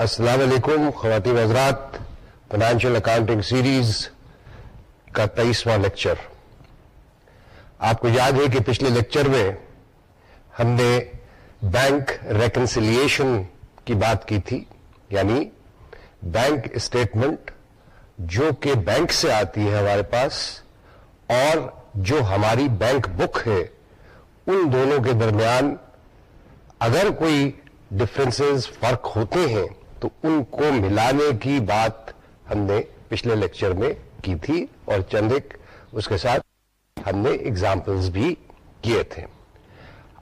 السلام علیکم، خواتین حضرات فائنینشیل اکاؤنٹنگ سیریز کا تیئیسواں لیکچر آپ کو یاد ہے کہ پچھلے لیکچر میں ہم نے بینک ریکنسیلیشن کی بات کی تھی یعنی بینک اسٹیٹمنٹ جو کہ بینک سے آتی ہے ہمارے پاس اور جو ہماری بینک بک ہے، ان دونوں کے درمیان اگر کوئی ڈفرینسز فرق ہوتے ہیں تو ان کو ملانے کی بات ہم نے پچھلے لیکچر میں کی تھی اور چند ایک اس کے ساتھ ہم نے اگزامپلس بھی کیے تھے۔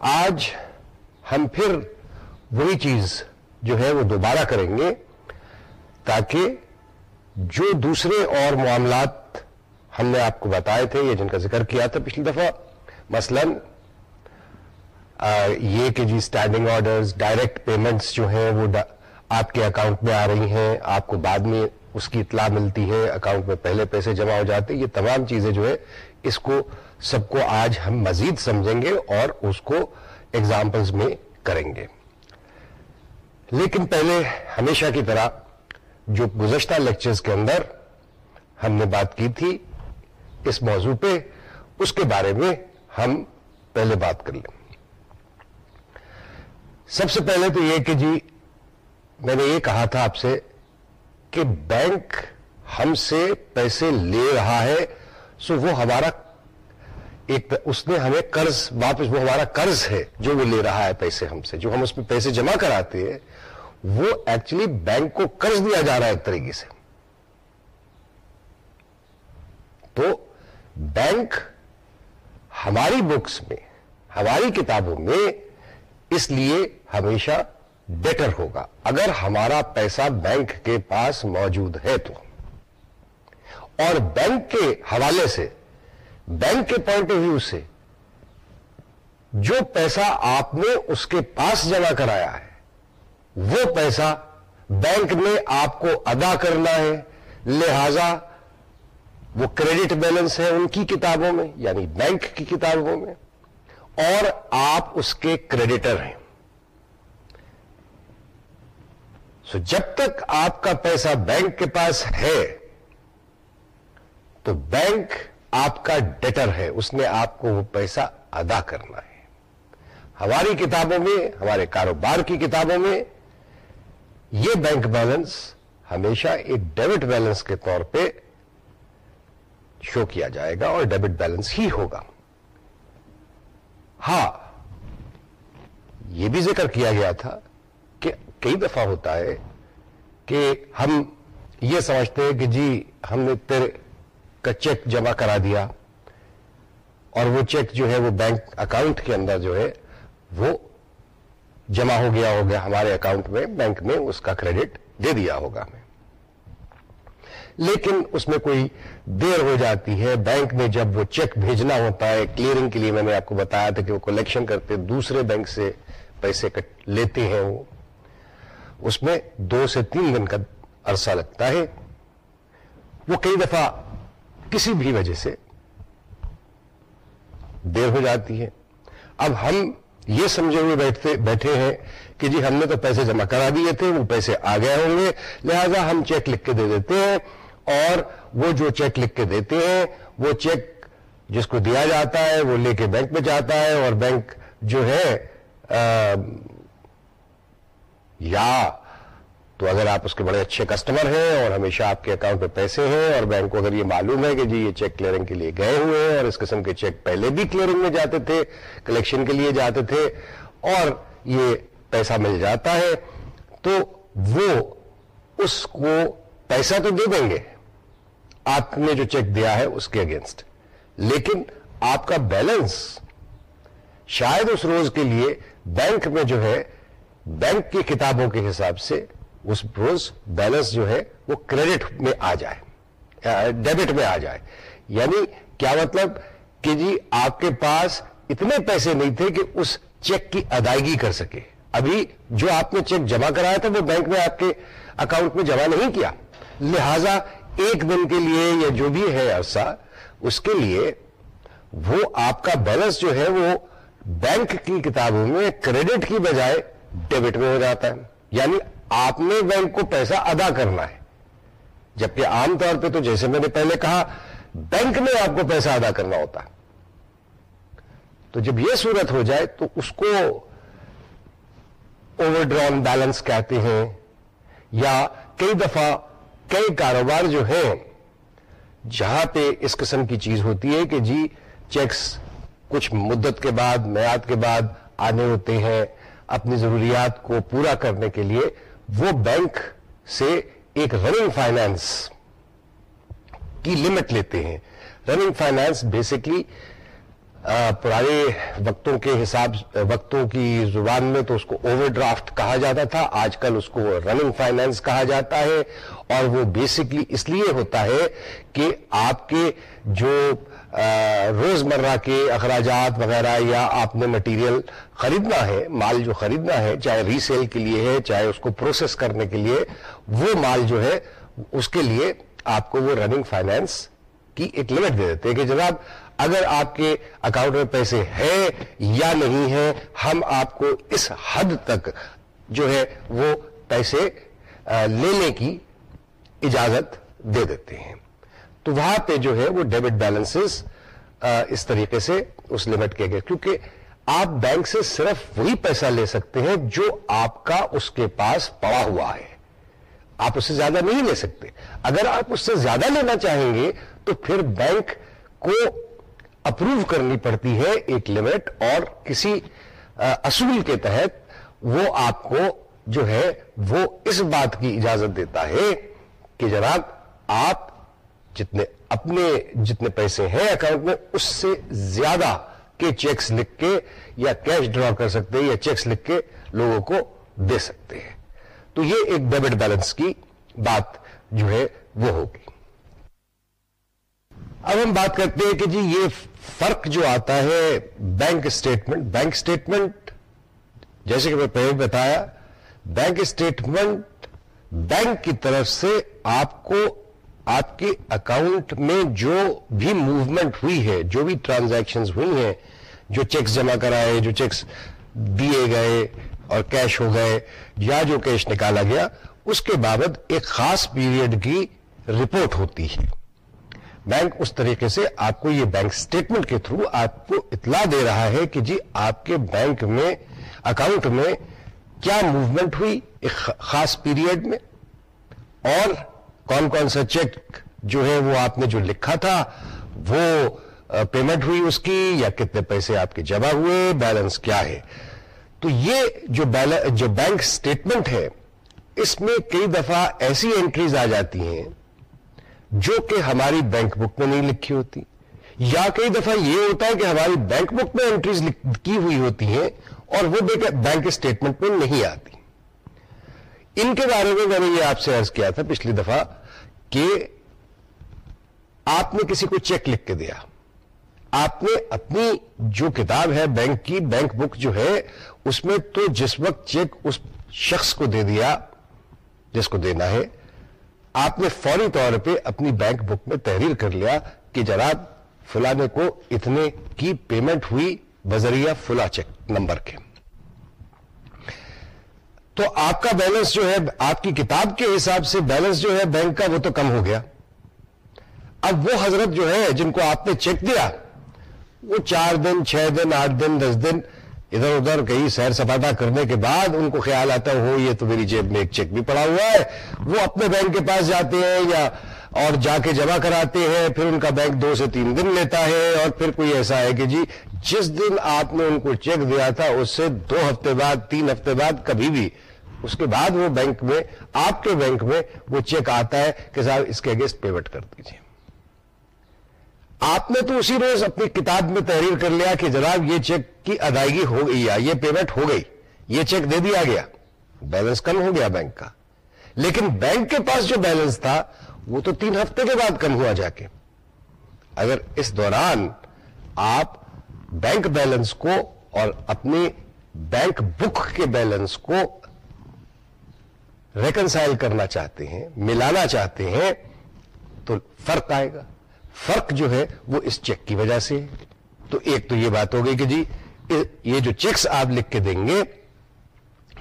آج ہم پھر وہی چیز جو ہے وہ دوبارہ کریں گے تاکہ جو دوسرے اور معاملات ہم نے آپ کو بتائے تھے یا جن کا ذکر کیا تھا پچھلی دفعہ، مثلا یہ کہ جی اسٹینڈنگ آرڈرز ڈائریکٹ پیمنٹس جو ہیں وہ آپ کے اکاؤنٹ میں آ رہی ہیں، آپ کو بعد میں اس کی اطلاع ملتی ہے، اکاؤنٹ میں پہلے پیسے جمع ہو جاتے یہ تمام چیزیں جو ہے اس کو سب کو آج ہم مزید سمجھیں گے اور اس کو ایگزامپلز میں کریں گے۔ لیکن پہلے ہمیشہ کی طرح جو گزشتہ لیکچرز کے اندر ہم نے بات کی تھی اس موضوع پہ، اس کے بارے میں ہم پہلے بات کر لیں۔ سب سے پہلے تو یہ کہ جی میں نے یہ کہا تھا آپ سے کہ بینک ہم سے پیسے لے رہا ہے، سو وہ ہمارا ایک اس نے ہمیں قرض، واپس وہ ہمارا قرض ہے جو وہ لے رہا ہے پیسے ہم سے، جو ہم اس پہ پیسے جمع کراتے ہیں، وہ ایکچولی بینک کو قرض دیا جا رہا ہے ایک طریقے سے۔ تو بینک ہماری بکس میں، ہماری کتابوں میں اس لیے ہمیشہ بیٹر ہوگا۔ اگر ہمارا پیسہ بینک کے پاس موجود ہے تو۔ اور بینک کے حوالے سے، بینک کے پوائنٹ آف ویو سے، جو پیسہ آپ نے اس کے پاس جمع کرایا ہے، وہ پیسہ بینک نے آپ کو ادا کرنا ہے۔ لہذا وہ کریڈٹ بیلنس ہے ان کی کتابوں میں یعنی بینک کی کتابوں میں، اور آپ اس کے کریڈیٹر ہیں۔ سو جب تک آپ کا پیسہ بینک کے پاس ہے، تو بینک آپ کا ڈیٹر ہے، اس نے آپ کو وہ پیسہ ادا کرنا ہے۔ ہماری کتابوں میں، ہمارے کاروبار کی کتابوں میں یہ بینک بیلنس ہمیشہ ایک ڈیبٹ بیلنس کے طور پہ شو کیا جائے گا اور ڈیبٹ بیلنس ہی ہوگا۔ ہاں یہ بھی ذکر کیا گیا تھا کئی دفعہ ہوتا ہے کہ ہم یہ سمجھتے ہیں کہ جی ہم نے تیرے کا چیک جمع کرا دیا اور وہ چیک جو ہے وہ بینک اکاؤنٹ کے اندر جو ہے وہ جمع ہو گیا ہو گیا ہمارے اکاؤنٹ میں بینک میں اس کا کریڈٹ دے دیا ہوگا ہمیں۔ لیکن اس میں کوئی دیر ہو جاتی ہے بینک میں جب وہ چیک بھیجنا ہوتا ہے کلیئرنگ کے لیے میں نے آپ کو بتایا تھا کہ وہ کلیکشن کرتے دوسرے بینک سے پیسے لیتے ہیں وہ۔ اس میں دو سے تین دن کا عرصہ لگتا ہے۔ وہ کئی دفعہ کسی بھی وجہ سے دیر ہو جاتی ہے۔ اب ہم یہ سمجھے ہوئے بیٹھتے بیٹھے ہیں کہ جی ہم نے تو پیسے جمع کرا دیے تھے، وہ پیسے آ گئے ہوں گے۔ لہذا ہم چیک لکھ کے دے دیتے ہیں اور وہ جو چیک لکھ کے دیتے ہیں، وہ چیک جس کو دیا جاتا ہے، وہ لے کے بینک میں جاتا ہے اور بینک جو ہے یا تو اگر آپ اس کے بڑے اچھے کسٹمر ہیں اور ہمیشہ آپ کے اکاؤنٹ میں پیسے ہیں اور بینک کو اگر یہ معلوم ہے کہ جی یہ چیک کلیئرنگ کے لیے گئے ہوئے ہیں اور اس قسم کے چیک پہلے بھی کلیئرنگ میں جاتے تھے کلیکشن کے لیے جاتے تھے اور یہ پیسہ مل جاتا ہے، تو وہ اس کو پیسہ تو دے دیں گے۔ آپ نے جو چیک دیا ہے اس کے اگینسٹ لیکن آپ کا بیلنس شاید اس روز کے لیے بینک میں جو ہے بینک کی کتابوں کے حساب سے اس روز بیلنس جو ہے وہ کریڈٹ میں آ جائے ڈیبٹ میں آ جائے۔ یعنی کیا مطلب کہ جی آپ کے پاس اتنے پیسے نہیں تھے کہ اس چیک کی ادائیگی کر سکے۔ ابھی جو آپ نے چیک جمع کرایا تھا وہ بینک میں آپ کے اکاؤنٹ میں جمع نہیں کیا۔ لہذا ایک دن کے لیے یا جو بھی ہے عرصہ، اس کے لیے وہ آپ کا بیلنس جو ہے وہ بینک کی کتابوں میں، کریڈٹ کی بجائے ڈیبٹ میں ہو جاتا ہے۔ یعنی آپ نے بینک کو پیسہ ادا کرنا ہے۔ جبکہ عام طور پہ تو جیسے میں نے پہلے کہا، بینک میں آپ کو پیسہ ادا کرنا ہوتا ہے۔ تو جب یہ صورت ہو جائے تو اس کو اوور ڈرون بیلنس کہتے ہیں۔ یا کئی دفعہ کئی کاروبار جو ہیں، جہاں پہ اس قسم کی چیز ہوتی ہے کہ جی چیکس کچھ مدت کے بعد میاد کے بعد آنے ہوتے ہیں۔ اپنی ضروریات کو پورا کرنے کے لیے وہ بینک سے ایک رننگ فائنانس کی لمٹ لیتے ہیں۔ رننگ فائنانس بیسکلی پرانے وقتوں کے حساب، وقتوں کی زبان میں تو اس کو اوور ڈرافٹ کہا جاتا تھا، آج کل اس کو رننگ فائنانس کہا جاتا ہے۔ اور وہ بیسکلی اس لیے ہوتا ہے کہ آپ کے جو روز مرہ کے اخراجات وغیرہ یا آپ نے مٹیریل خریدنا ہے، مال جو خریدنا ہے، چاہے ریسیل کے لیے ہے، چاہے اس کو پروسیس کرنے کے لیے، وہ مال جو ہے، اس کے لیے آپ کو وہ رننگ فائنانس کی ایک لمٹ دے دیتے ہیں کہ جناب، اگر آپ کے اکاؤنٹ میں پیسے ہیں یا نہیں ہیں، ہم آپ کو اس حد تک جو ہے وہ پیسے لینے کی اجازت دے دیتے ہیں۔ تو وہاں پہ جو ہے وہ ڈیبٹ بیلنس اس طریقے سے اس لمٹ کے گئے۔ کیونکہ آپ بینک سے صرف وہی پیسہ لے سکتے ہیں جو آپ کا اس کے پاس پڑا ہوا ہے۔ آپ اس سے زیادہ نہیں لے سکتے۔ اگر آپ اس سے زیادہ لینا چاہیں گے تو پھر بینک کو اپروو کرنی پڑتی ہے ایک لمٹ اور کسی اصول کے تحت وہ آپ کو جو ہے وہ اس بات کی اجازت دیتا ہے کہ جناب آپ جتنے اپنے جتنے پیسے ہیں اکاؤنٹ میں، اس سے زیادہ کے چیکس لکھ کے یا کیش ڈرا کر سکتے ہیں یا چیکس لکھ کے لوگوں کو دے سکتے ہیں۔ تو یہ ایک ڈیبٹ بیلنس کی بات جو ہے، وہ ہوگی۔ اب ہم بات کرتے ہیں کہ جی یہ فرق جو آتا ہے بینک اسٹیٹمنٹ بینک اسٹیٹمنٹ جیسے کہ میں پہلے بتایا، بینک اسٹیٹمنٹ بینک کی طرف سے آپ کو آپ کے اکاؤنٹ میں جو بھی موومنٹ ہوئی ہے، جو بھی ٹرانزیکشن ہوئی ہیں، جو چیکس جمع کرائے، جو چیکس دیے گئے اور کیش ہو گئے یا جو کیش نکالا گیا، اس کے بابت ایک خاص پیریڈ کی رپورٹ ہوتی ہے۔ بینک اس طریقے سے آپ کو یہ بینک سٹیٹمنٹ کے تھرو آپ کو اطلاع دے رہا ہے کہ جی آپ کے بینک میں اکاؤنٹ میں کیا موومنٹ ہوئی ایک خاص پیریڈ میں اور کون کون سا چیک جو ہے وہ آپ نے جو لکھا تھا، وہ پیمنٹ ہوئی اس کی یا کتنے پیسے آپ کے جمع ہوئے بیلنس کیا ہے؟ تو یہ جو جو بینک سٹیٹمنٹ ہے، اس میں کئی دفعہ ایسی انٹریز آ جاتی ہیں جو کہ ہماری بینک بک میں نہیں لکھی ہوتی۔ یا کئی دفعہ یہ ہوتا ہے کہ ہماری بینک بک میں انٹریز کی ہوئی ہوتی ہیں اور وہ بینک اسٹیٹمنٹ میں نہیں آتی۔ ان کے بارے میں میں نے یہ آپ سے عرض کیا تھا پچھلی دفعہ کہ آپ نے کسی کو چیک لکھ کے دیا۔ آپ نے اپنی جو کتاب ہے، بینک کی، بینک بک جو ہے، اس میں تو جس وقت چیک اس شخص کو دے دیا، جس کو دینا ہے، آپ نے فوری طور پہ اپنی بینک بک میں تحریر کر لیا کہ جناب فلانے کو اتنے کی پیمنٹ ہوئی، بذریعہ فلا چیک نمبر کے۔ تو آپ کا بیلنس جو ہے، آپ کی کتاب کے حساب سے بیلنس جو ہے، بینک کا وہ تو کم ہو گیا۔ اب وہ حضرت جو ہے، جن کو آپ نے چیک دیا، وہ چار دن، چھ دن، آٹھ دن، دس دن، ادھر ادھر کہیں سیر سپاٹا کرنے کے بعد ان کو خیال آتا ہو، یہ تو میری جیب میں ایک چیک بھی پڑا ہوا ہے۔ وہ اپنے بینک کے پاس جاتے ہیں یا اور جا کے جمع کراتے ہیں، پھر ان کا بینک دو سے تین دن لیتا ہے اور پھر کوئی ایسا ہے کہ جی جس دن آپ نے ان کو چیک دیا تھا، اس سے دو ہفتے بعد، تین ہفتے بعد کبھی بھی اس کے بعد وہ بینک میں، آپ کے بینک میں وہ چیک آتا ہے کہ صاحب اس کے اگینسٹ پیمنٹ کر دیجیے آپ نے تو اسی روز اپنی کتاب میں تحریر کر لیا کہ جناب یہ چیک کی ادائیگی ہو گئی یا یہ پیمنٹ ہو گئی۔ یہ چیک دے دیا گیا۔ بیلنس کم ہو گیا بینک کا۔ لیکن بینک کے پاس جو بیلنس تھا، وہ تو تین ہفتے کے بعد کم ہوا جا کے۔ اگر اس دوران آپ بینک بیلنس کو اور اپنی بینک بک کے بیلنس کو ریکنسائل کرنا چاہتے ہیں، ملانا چاہتے ہیں، تو فرق آئے گا۔ فرق جو ہے، وہ اس چیک کی وجہ سے۔ تو ایک تو یہ بات ہو گئی کہ جی یہ جو چیکس آپ لکھ کے دیں گے،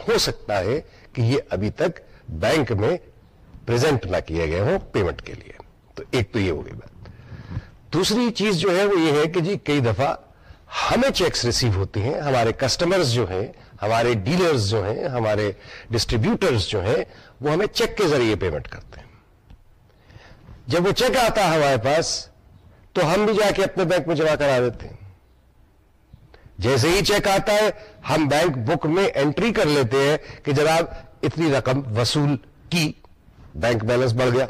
ہو سکتا ہے کہ یہ ابھی تک بینک میں پریزنٹ نہ کیے گئے ہوں پیمنٹ کے لیے۔ تو ایک تو یہ ہو گئی بات۔ دوسری چیز جو ہے، وہ یہ ہے کہ جی کئی دفعہ ہمیں چیکس ریسیو ہوتے ہیں، ہمارے کسٹمرز جو ہیں ہمارے ڈیلرز جو ہیں، ہمارے ڈسٹریبیوٹرز جو ہیں، وہ ہمیں چیک کے ذریعے پیمنٹ کرتے ہیں۔ جب وہ چیک آتا ہے ہمارے پاس، تو ہم بھی جا کے اپنے بینک میں جمع کرا دیتے ہیں۔ جیسے ہی چیک آتا ہے، ہم بینک بک میں انٹری کر لیتے ہیں کہ جناب، اتنی رقم وصول کی۔ بینک بیلنس بڑھ گیا۔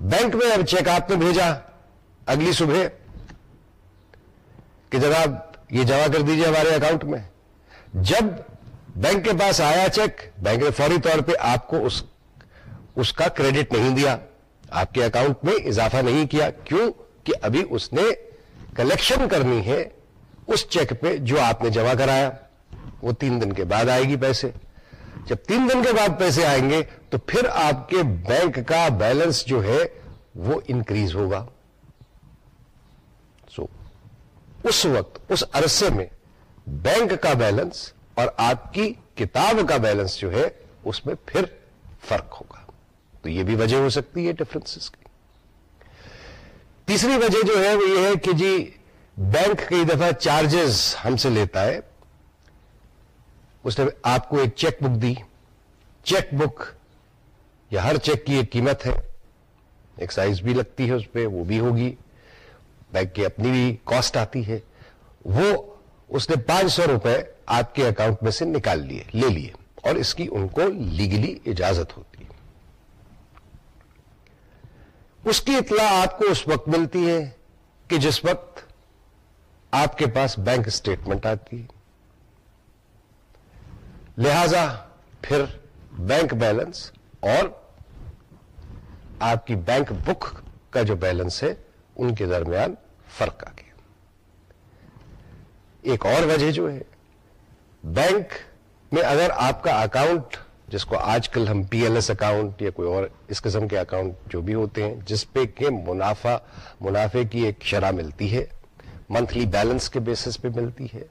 بینک میں اب چیک آپ نے بھیجا اگلی صبح کہ جناب یہ جمع کر دیجیے ہمارے اکاؤنٹ میں۔ جب بینک کے پاس آیا چیک، بینک نے فوری طور پہ آپ کو اس اس کا کریڈٹ نہیں دیا۔ آپ کے اکاؤنٹ میں اضافہ نہیں کیا۔ کیوں؟ کہ ابھی اس نے کلیکشن کرنی ہے اس چیک پہ جو آپ نے جمع کرایا۔ وہ تین دن کے بعد آئے گی پیسے۔ جب تین دن کے بعد پیسے آئیں گے تو پھر آپ کے بینک کا بیلنس جو ہے وہ انکریز ہوگا سو اس وقت، اس عرصے میں بینک کا بیلنس اور آپ کی کتاب کا بیلنس جو ہے، اس میں پھر فرق ہوگا۔ تو یہ بھی وجہ ہو سکتی ہے ڈفرنس کی۔ تیسری وجہ جو ہے، وہ یہ ہے کہ جی بینک کئی دفعہ چارجز ہم سے لیتا ہے۔ اس نے آپ کو ایک چیک بک دی۔ چیک بک یا ہر چیک کی ایک قیمت ہے۔ ایک سائز بھی لگتی ہے اس پہ، وہ بھی ہوگی۔ بینک کی اپنی بھی کاسٹ آتی ہے، وہ اس نے پانچ سو روپے آپ کے اکاؤنٹ میں سے نکال لیے، لے لیے، اور اس کی ان کو لیگلی اجازت ہوتی۔ ہے اس کی اطلاع آپ کو اس وقت ملتی ہے کہ جس وقت آپ کے پاس بینک اسٹیٹمنٹ آتی۔ ہے لہذا پھر بینک بیلنس اور آپ کی بینک بک کا جو بیلنس ہے ان کے درمیان فرق آ گیا۔ ایک اور وجہ جو ہے، بینک میں اگر آپ کا اکاؤنٹ، جس کو آج کل ہم پی ایل ایس اکاؤنٹ یا کوئی اور اس قسم کے اکاؤنٹ جو بھی ہوتے ہیں، جس پہ کہ منافع منافع کی ایک شرح ملتی ہے، منتھلی بیلنس کے بیسس پہ ملتی ہے،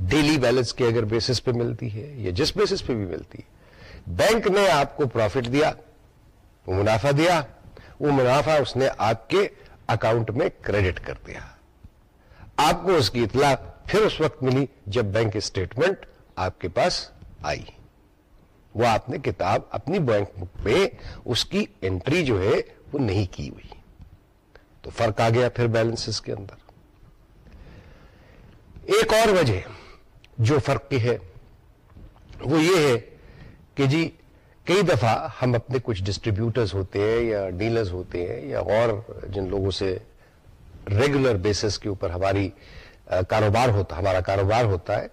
ڈیلی بیلنس کے اگر بیسس پہ ملتی ہے، یا جس بیسس پہ بھی ملتی ہے، بینک نے آپ کو پروفٹ دیا، وہ منافع دیا، وہ منافع اس نے آپ کے اکاؤنٹ میں کریڈٹ کر دیا۔ آپ کو اس کی اطلاع پھر اس وقت ملی جب بینک اسٹیٹمنٹ آپ کے پاس آئی۔ وہ آپ نے کتاب اپنی بینک بک پہ اس کی انٹری جو ہے وہ نہیں کی ہوئی۔ تو فرق آ گیا پھر بیلنس کے اندر۔ ایک اور وجہ جو فرق کی ہے وہ یہ ہے کہ جی کئی دفعہ ہم اپنے کچھ ڈسٹریبیوٹرز ہوتے ہیں یا ڈیلرز ہوتے ہیں یا اور جن لوگوں سے ریگولر بیسس کے اوپر ہماری کاروبار ہوتا، ہمارا کاروبار ہوتا ہے،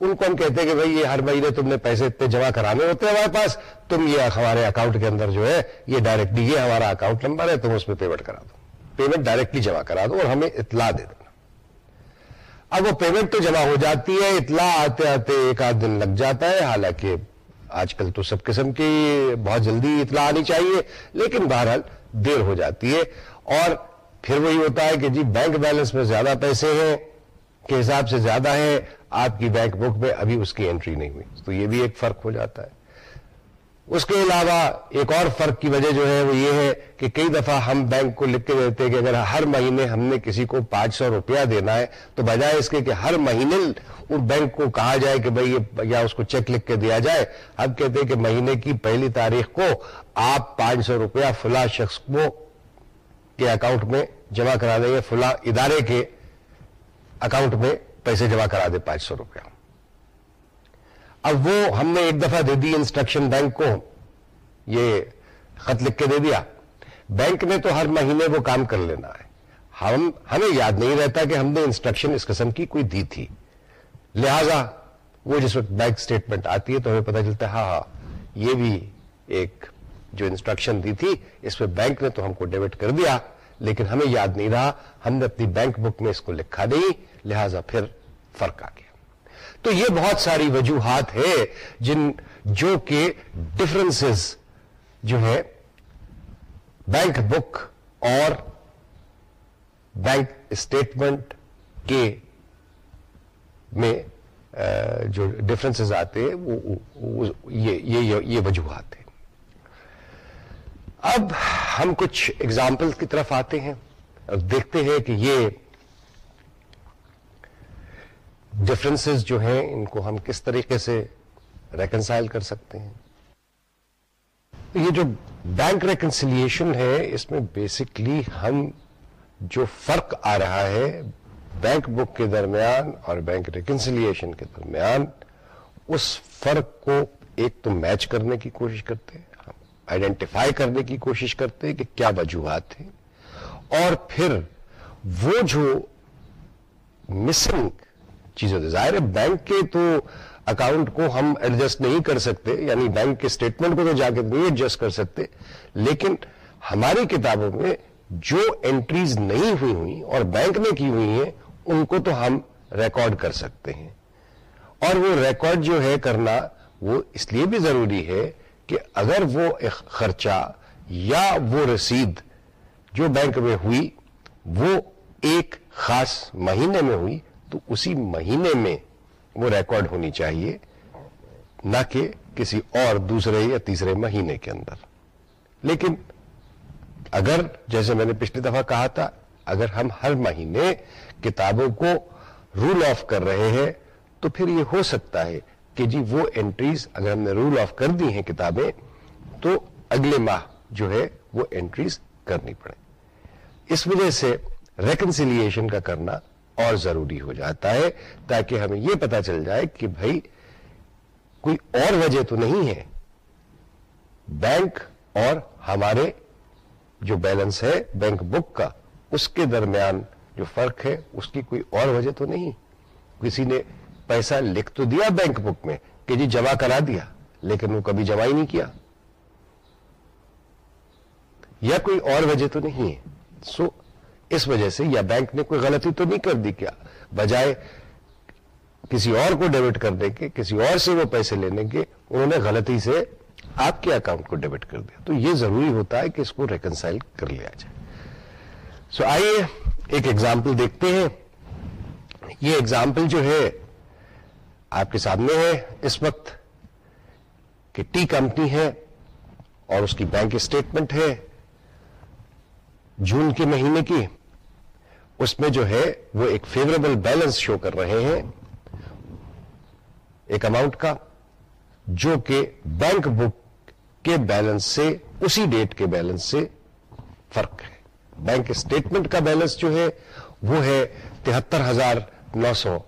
ان کو ہم کہتے ہیں کہ بھائی یہ ہر مہینے تم نے پیسے اتنے جمع کرانے ہوتے ہیں ہمارے پاس، تم یہ ہمارے اکاؤنٹ کے اندر جو ہے، یہ ڈائریکٹلی یہ ہمارا اکاؤنٹ نمبر ہے، تم اس پہ پیمنٹ کرا دو۔ پیمنٹ ڈائریکٹلی جمع کرا دو اور ہمیں اطلاع دے دو اب وہ پیمنٹ تو جمع ہو جاتی ہے، اطلاع آتے آتے ایک آدھ دن لگ جاتا ہے، حالانکہ آج کل تو سب قسم کی بہت جلدی اطلاع آنی چاہیے، لیکن بہرحال دیر ہو جاتی ہے۔ اور پھر وہی ہوتا ہے کہ جی بینک بیلنس میں زیادہ پیسے ہیں، کے حساب سے زیادہ ہیں، آپ کی بینک بک میں ابھی اس کی انٹری نہیں ہوئی۔ تو یہ بھی ایک فرق ہو جاتا ہے۔ اس کے علاوہ ایک اور فرق کی وجہ جو ہے وہ یہ ہے کہ کئی دفعہ ہم بینک کو لکھ کے دیتے ہیں کہ اگر ہر مہینے ہم نے کسی کو پانچ سو روپیہ دینا ہے، تو بجائے اس کے کہ ہر مہینے ان بینک کو کہا جائے کہ بھائی یا اس کو چیک لکھ کے دیا جائے۔ ہم کہتے ہیں کہ مہینے کی پہلی تاریخ کو آپ پانچ سو روپیہ فلاں شخص کو کے اکاؤنٹ میں جمع کرا دیں گے، فلاں ادارے کے اکاؤنٹ میں پیسے جمع کرا دیں پانچ سو روپیہ۔ اب وہ ہم نے ایک دفعہ دے دی انسٹرکشن بینک کو، یہ خط لکھ کے دے دیا۔ بینک نے تو ہر مہینے وہ کام کر لینا ہے۔ ہم، ہمیں یاد نہیں رہتا کہ ہم نے انسٹرکشن اس قسم کی کوئی دی تھی۔ لہذا وہ جس وقت بینک اسٹیٹمنٹ آتی ہے تو ہمیں پتا چلتا ہے ہاں ہاں یہ بھی ایک جو انسٹرکشن دی تھی، اس پہ بینک نے تو ہم کو ڈیبٹ کر دیا۔ لیکن ہمیں یاد نہیں رہا، ہم نے اپنی بینک بک میں اس کو لکھا نہیں، لہذا پھر فرق آ گیا۔ تو یہ بہت ساری وجوہات ہے جن جو کہ ڈفرنس جو ہے بینک بک اور بینک اسٹیٹمنٹ کے میں جو ڈفرینسز آتے ہیں، وہ یہ وجوہات ہیں۔ اب ہم کچھ ایگزامپل کی طرف آتے ہیں اور دیکھتے ہیں کہ یہ ڈفرینسز جو ہیں، ان کو ہم کس طریقے سے ریکنسائل کر سکتے ہیں؟ یہ جو بینک ریکنسیلیشن ہے، اس میں بیسکلی ہم جو فرق آ رہا ہے بینک بک کے درمیان اور بینک ریکنسیلیشن کے درمیان، اس فرق کو ایک تو میچ کرنے کی کوشش کرتے ہیں آئیڈینٹیفائی کرنے کی کوشش کرتے ہیں کہ کیا وجوہات ہیں، اور پھر وہ جو مسنگ چیزیں ظاہر ہے بینک کے تو اکاؤنٹ کو ہم ایڈجسٹ نہیں کر سکتے یعنی بینک کے اسٹیٹمنٹ کو تو جا کے نہیں ایڈجسٹ کر سکتے، لیکن ہماری کتابوں میں جو انٹریز نہیں ہوئی ہوئی اور بینک نے کی ہوئی ہیں، ان کو تو ہم ریکارڈ کر سکتے ہیں۔ اور وہ ریکارڈ جو ہے کرنا، وہ اس لیے بھی ضروری ہے کہ اگر وہ خرچہ یا وہ رسید جو بینک میں ہوئی، وہ ایک خاص مہینے میں ہوئی تو اسی مہینے میں وہ ریکارڈ ہونی چاہیے، نہ کہ کسی اور دوسرے یا تیسرے مہینے کے اندر۔ لیکن اگر جیسے میں نے پچھلی دفعہ کہا تھا، اگر ہم ہر مہینے کتابوں کو رول آف کر رہے ہیں، تو پھر یہ ہو سکتا ہے کہ جی وہ انٹریز اگر ہم نے رول آف کر دی ہیں کتابیں، تو اگلے ماہ جو ہے وہ انٹریز کرنی پڑے۔ اس وجہ سے ریکنسیلیشن کا کرنا اور ضروری ہو جاتا ہے تاکہ ہمیں یہ پتا چل جائے کہ بھائی کوئی اور وجہ تو نہیں ہے۔ بینک اور ہمارے جو بیلنس ہے، بینک بک کا، اس کے درمیان جو فرق ہے، اس کی کوئی اور وجہ تو نہیں۔ کسی نے پیسہ لکھ تو دیا بینک بک میں کہ جی جمع کرا دیا، لیکن وہ کبھی جمع ہی نہیں کیا۔ یا کوئی اور وجہ تو نہیں ہے۔ سو اس وجہ سے یا بینک نے کوئی غلطی تو نہیں کر دی کیا؟ بجائے کسی اور کو ڈیبٹ کرنے کے کسی اور سے وہ پیسے لینے کے انہوں نے غلطی سے آپ کے اکاؤنٹ کو ڈیبٹ کر دیا۔ تو یہ ضروری ہوتا ہے کہ اس کو ریکنسائل کر لیا جائے۔ سو so, آئیے ایک ایگزامپل دیکھتے ہیں۔ یہ ایگزامپل جو ہے آپ کے سامنے ہے۔ اس وقت کہ ٹی کمپنی ہے اور اس کی بینک اسٹیٹمنٹ ہے جون کے مہینے کی۔ اس میں جو ہے وہ ایک فیوریبل بیلنس شو کر رہے ہیں۔ ایک اماؤنٹ کا، جو کہ بینک بک کے بیلنس سے، اسی ڈیٹ کے بیلنس سے فرق ہے۔ بینک اسٹیٹمنٹ کا بیلنس جو ہے، وہ ہے تہتر ہزار نو سو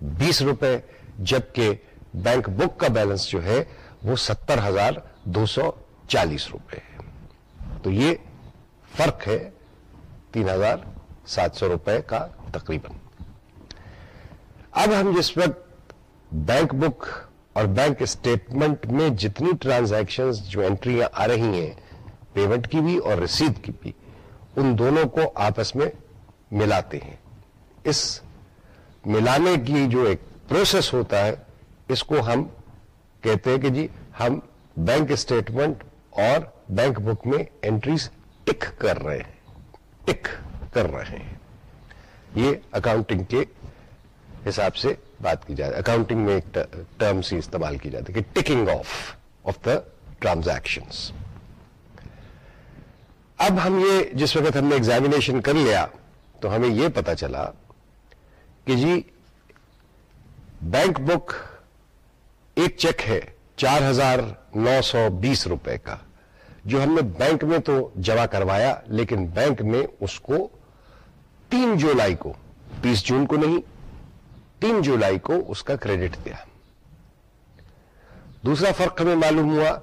بیس روپے، جبکہ بینک بک کا بیلنس جو ہے، وہ ستر ہزار دو سو چالیس روپے ہے۔ تو یہ فرق ہے تین ہزار سات سو روپے کا تقریباً۔ اب ہم جس وقت بینک بک اور بینک اسٹیٹمنٹ میں جتنی ٹرانزیکشن جو انٹریاں آ رہی ہیں، پیمنٹ کی بھی اور رسید کی بھی، ان دونوں کو آپس میں ملاتے ہیں۔ اس ملانے کی جو ایک پروسیس ہوتا ہے، اس کو ہم کہتے ہیں کہ جی ہم بینک اسٹیٹمنٹ اور بینک بک میں انٹریز ٹک کر رہے ہیں۔ ٹک کر رہے ہیں۔ یہ اکاؤنٹنگ کے حساب سے بات کی جاتی اکاؤنٹنگ میں ایک ٹرم سے استعمال کی جاتی ہے کہ ticking off of the transaction اب ہم یہ جس وقت ہم نے ایگزامینیشن کر لیا تو ہمیں یہ پتا چلا کہ جی بینک بک ایک چیک ہے چار ہزار نو سو بیس روپے کا، جو ہم نے بینک میں تو جمع کروایا، لیکن بینک میں اس کو تین جولائی کو، بیس جون کو نہیں، تین جولائی کو اس کا کریڈٹ دیا۔ دوسرا فرق ہمیں معلوم ہوا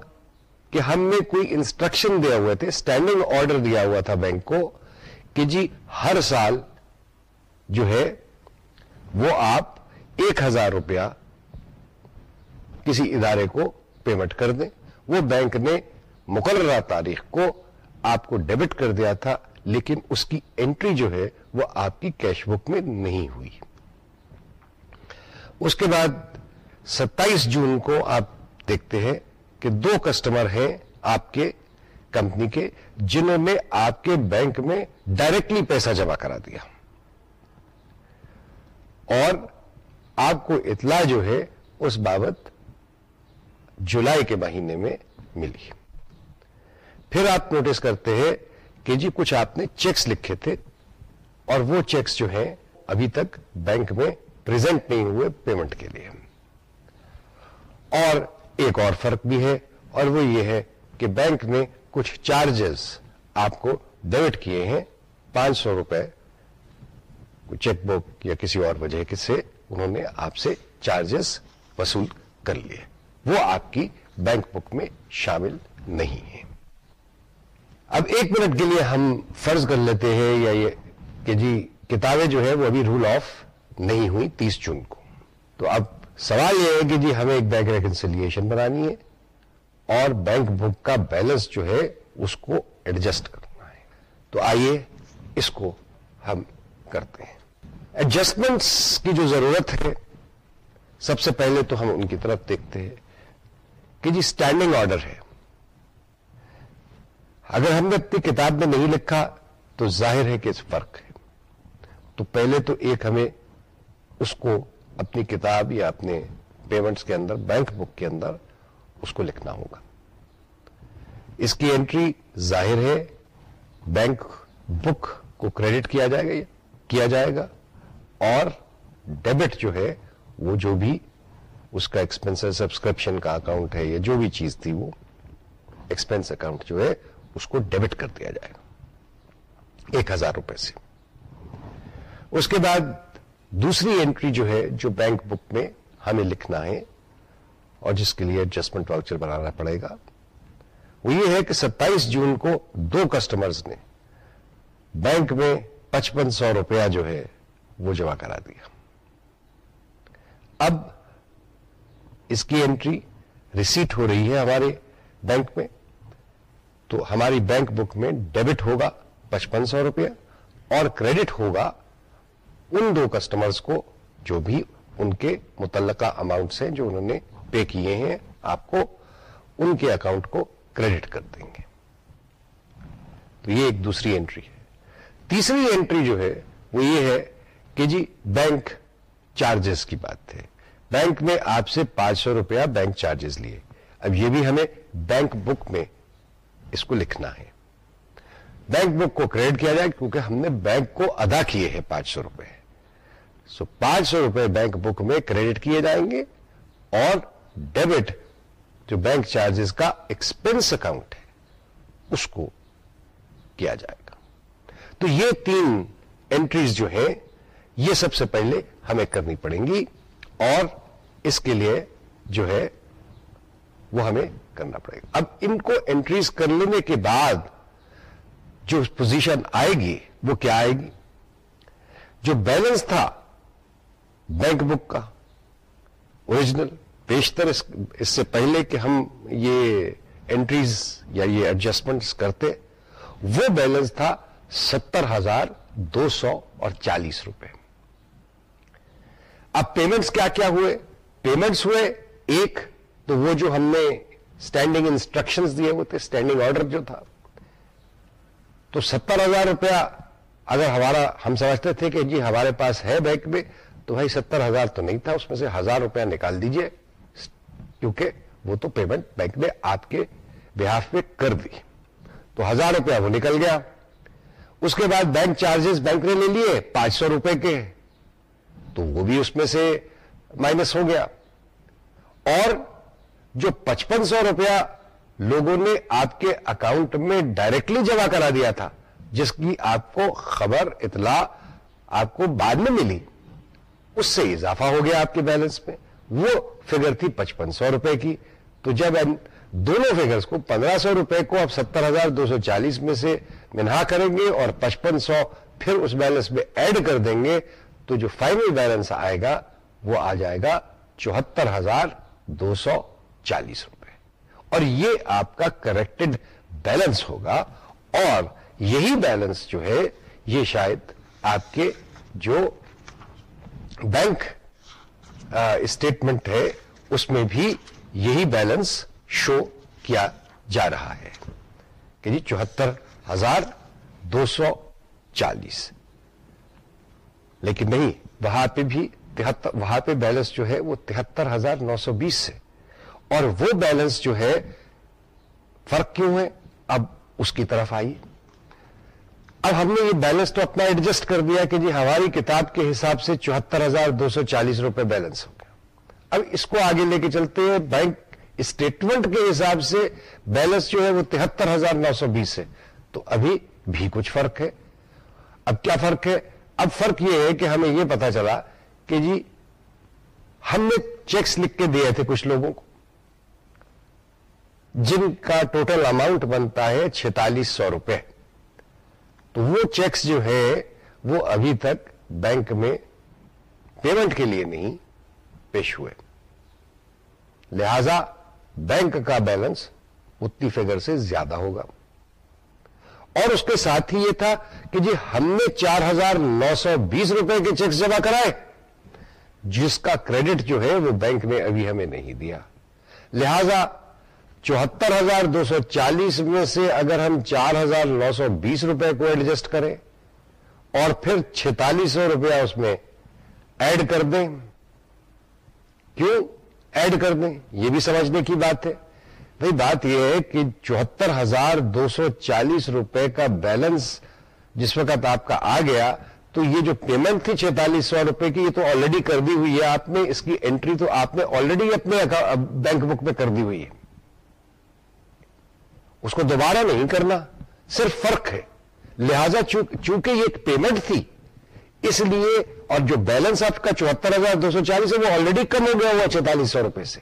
کہ ہم نے کوئی انسٹرکشن دیا ہوئے تھے اسٹینڈنگ آرڈر دیا ہوا تھا بینک کو کہ جی ہر سال جو ہے وہ آپ ایک ہزار روپیہ کسی ادارے کو پیمنٹ کر دیں۔ وہ بینک نے مقررہ تاریخ کو آپ کو ڈیبٹ کر دیا تھا، لیکن اس کی انٹری جو ہے وہ آپ کی کیش بک میں نہیں ہوئی۔ اس کے بعد ستائیس جون کو آپ دیکھتے ہیں کہ دو کسٹمر ہیں آپ کے کمپنی کے جنہوں نے آپ کے بینک میں ڈائریکٹلی پیسہ جمع کرا دیا۔ اور آپ کو اطلاع جو ہے اس بابت جولائی کے مہینے میں ملی۔ پھر آپ نوٹس کرتے ہیں کہ جی کچھ آپ نے چیکس لکھے تھے۔ اور وہ چیکس جو ہیں ابھی تک بینک میں پریزنٹ نہیں ہوئے پیمنٹ کے لیے۔ اور ایک اور فرق بھی ہے، اور وہ یہ ہے کہ بینک نے کچھ چارجز آپ کو ڈیبٹ کیے ہیں، پانچ سو روپے۔ چیک بک یا کسی اور وجہ سے انہوں نے آپ سے چارجز وصول کر لیے۔ وہ آپ کی بینک بک میں شامل نہیں ہے اب ایک منٹ کے لیے ہم فرض کر لیتے ہیں یا یہ کہ جی کتابیں جو ہے وہ ابھی رول آف نہیں ہوئی تیس جون کو۔ تو اب سوال یہ ہے کہ جی ہمیں ایک بینک ریکنسیلیشن بنانی ہے اور بینک بک کا بیلنس جو ہے اس کو ایڈجسٹ کرنا ہے۔ تو آئیے اس کو ہم کرتے ہیں۔ ایڈجسٹمنٹس کی جو ضرورت ہے، سب سے پہلے تو ہم ان کی طرف دیکھتے ہیں کہ جی اسٹینڈنگ آرڈر ہے۔ اگر ہم نے اپنی کتاب میں نہیں لکھا تو ظاہر ہے کہ اس فرق ہے۔ تو پہلے تو ایک ہمیں اس کو اپنی کتاب یا اپنے پیمنٹس کے اندر بینک بک کے اندر اس کو لکھنا ہوگا۔ اس کی انٹری ظاہر ہے بینک بک کو کریڈٹ کیا جائے گا، کیا جائے گا۔ اور ڈیبٹ جو ہے، وہ جو بھی اس کا ایکسپینس سبسکرپشن کا اکاؤنٹ ہے یا جو بھی چیز تھی، وہ ایکسپینس اکاؤنٹ جو ہے، اس کو ڈیبٹ کر دیا جائے گا۔ ایک ہزار روپے سے۔ اس کے بعد دوسری انٹری جو ہے، جو بینک بک میں ہمیں لکھنا ہے، اور جس کے لیے ایڈجسٹمنٹ واؤچر بنانا پڑے گا، وہ یہ ہے کہ ستائیس جون کو دو کسٹمرز نے بینک میں پچپن سو روپیہ جو ہے، وہ جمع کرا دیا۔ اب اس کی انٹری ریسیٹ ہو رہی ہے ہمارے بینک میں، تو ہماری بینک بک میں ڈیبٹ ہوگا پچپن سو روپیہ اور کریڈٹ ہوگا ان دو کسٹمرز کو جو بھی ان کے متعلقہ اماؤنٹس ہیں جو انہوں نے پے کیے ہیں، آپ کو ان کے اکاؤنٹ کو کریڈٹ کر دیں گے۔ تو یہ ایک دوسری انٹری ہے۔ تیسری انٹری جو ہے، وہ یہ ہے کہ جی بینک چارجز کی بات ہے۔ بینک نے آپ سے پانچ سو روپیہ بینک چارجز لیے۔ اب یہ بھی ہمیں بینک بک میں اس کو لکھنا ہے۔ بینک بک کو کریڈٹ کیا جائے کیونکہ ہم نے بینک کو ادا کیے ہیں پانچ سو روپئے سو پانچ سو روپئے بینک بک میں کریڈٹ کیے جائیں گے اور ڈیبٹ جو بینک چارجز کا ایکسپینس اکاؤنٹ ہے، اس کو کیا جائے گا۔ تو یہ تین انٹریز جو ہیں، یہ سب سے پہلے ہمیں کرنی پڑیں گی اور اس کے لیے جو ہے، وہ ہمیں کرنا پڑے گا۔ اب ان کو انٹریز کر لینے کے بعد جو پوزیشن آئے گی، وہ کیا آئے گی؟ جو بیلنس تھا بینک بک کا اوریجنل بیشتر اس سے پہلے کہ ہم یہ انٹریز یا یہ ایڈجسٹمنٹس کرتے، وہ بیلنس تھا ستر ہزار دو سو اور چالیس روپے۔ اب پیمنٹس کیا کیا ہوئے؟ پیمنٹس ہوئے ایک، تو وہ جو ہم نے اسٹینڈنگ انسٹرکشن دیے ہوئے تھے اسٹینڈنگ آرڈر جو تھا۔ تو ستر ہزار روپیہ اگر ہمارا ہم سمجھتے تھے کہ جی ہمارے پاس ہے بینک میں تو بھائی ستر ہزار تو نہیں تھا، اس میں سے ہزار روپیہ نکال دیجیے۔ کیونکہ وہ تو پیمنٹ بینک نے آپ کے بہاف پہ کر دی۔ تو ہزار روپیہ وہ نکل گیا۔ اس کے بعد بینک چارجز بینک نے لے لیے پانچ سو روپے کے۔ تو وہ بھی اس میں سے مائنس ہو گیا۔ اور جو پچپن سو روپیہ لوگوں نے آپ کے اکاؤنٹ میں ڈائریکٹلی جمع کرا دیا تھا، جس کی آپ کو خبر اطلاع آپ کو بعد میں ملی۔ اس سے اضافہ ہو گیا آپ کے بیلنس میں وہ فگر تھی پچپن سو روپے کی۔ تو جب دونوں فگرز کو پندرہ سو روپے کو اب ستر ہزار دو سو چالیس میں سے منہا کریں گے اور پچپن سو پھر اس بیلنس میں ایڈ کر دیں گے، تو جو فائنل بیلنس آئے گا، وہ آ جائے گا چوہتر ہزار دو سو چالیس روپے۔ اور یہ آپ کا کریکٹڈ بیلنس ہوگا۔ اور یہی بیلنس جو ہے، یہ شاید آپ کے جو بینک اسٹیٹمنٹ ہے، اس میں بھی یہی بیلنس شو کیا جا رہا ہے۔ کہ جی چوہتر ہزار دو سو چالیس۔ لیکن نہیں، وہاں پہ بھی وہاں پہ بیلنس جو ہے وہ تہتر ہزار نو سو بیس سے۔ اور وہ بیلنس جو ہے، فرق کیوں ہے؟ اب اس کی طرف آئی اب ہم نے یہ بیلنس تو اپنا ایڈجسٹ کر دیا کہ جی ہماری کتاب کے حساب سے چوہتر ہزار دو سو چالیس روپے بیلنس ہو گیا۔ اب اس کو آگے لے کے چلتے ہیں۔ بینک اسٹیٹمنٹ کے حساب سے بیلنس جو ہے وہ تہتر ہزار نو سو بیس ہے۔ تو ابھی بھی کچھ فرق ہے۔ اب کیا فرق ہے؟ اب فرق یہ ہے کہ ہمیں یہ پتا چلا کہ جی ہم نے چیکس لکھ کے دیے تھے کچھ لوگوں کو۔ جن کا ٹوٹل اماؤنٹ بنتا ہے چھتالیس سو روپے۔ تو وہ چیکس جو ہے، وہ ابھی تک بینک میں پیمنٹ کے لیے نہیں پیش ہوئے۔ لہذا بینک کا بیلنس اتنی فگر سے زیادہ ہوگا۔ اور اس کے ساتھ ہی یہ تھا کہ جی ہم نے چار ہزار نو سو بیس روپے کے چیکس جمع کرائے، جس کا کریڈٹ جو ہے، وہ بینک نے ابھی ہمیں نہیں دیا۔ لہذا چوہتر ہزار دو سو چالیس میں سے اگر ہم چار ہزار نو سو بیس روپے کو ایڈجسٹ کریں اور پھر چھتالیس سو روپیہ اس میں ایڈ کر دیں، کیوں ایڈ کر دیں؟ یہ بھی سمجھنے کی بات ہے۔ بھائی، بات یہ ہے کہ چوہتر ہزار دو سو چالیس روپے کا بیلنس جس وقت آپ کا آ گیا، تو یہ جو پیمنٹ تھی چھتالیس سو روپے کی، یہ تو آلریڈی کر دی ہوئی ہے آپ نے۔ اس کی انٹری تو آپ نے آلریڈی اپنے بینک بک میں کر دی ہوئی ہے۔ اس کو دوبارہ نہیں کرنا، صرف فرق ہے۔ لہذا چونکہ یہ ایک پیمنٹ تھی، اس لیے اور جو بیلنس آپ کا چوہتر ہزار دو سو چالیس ہے، وہ آلریڈی کم ہو گیا ہوا چھتالیس سو روپے سے۔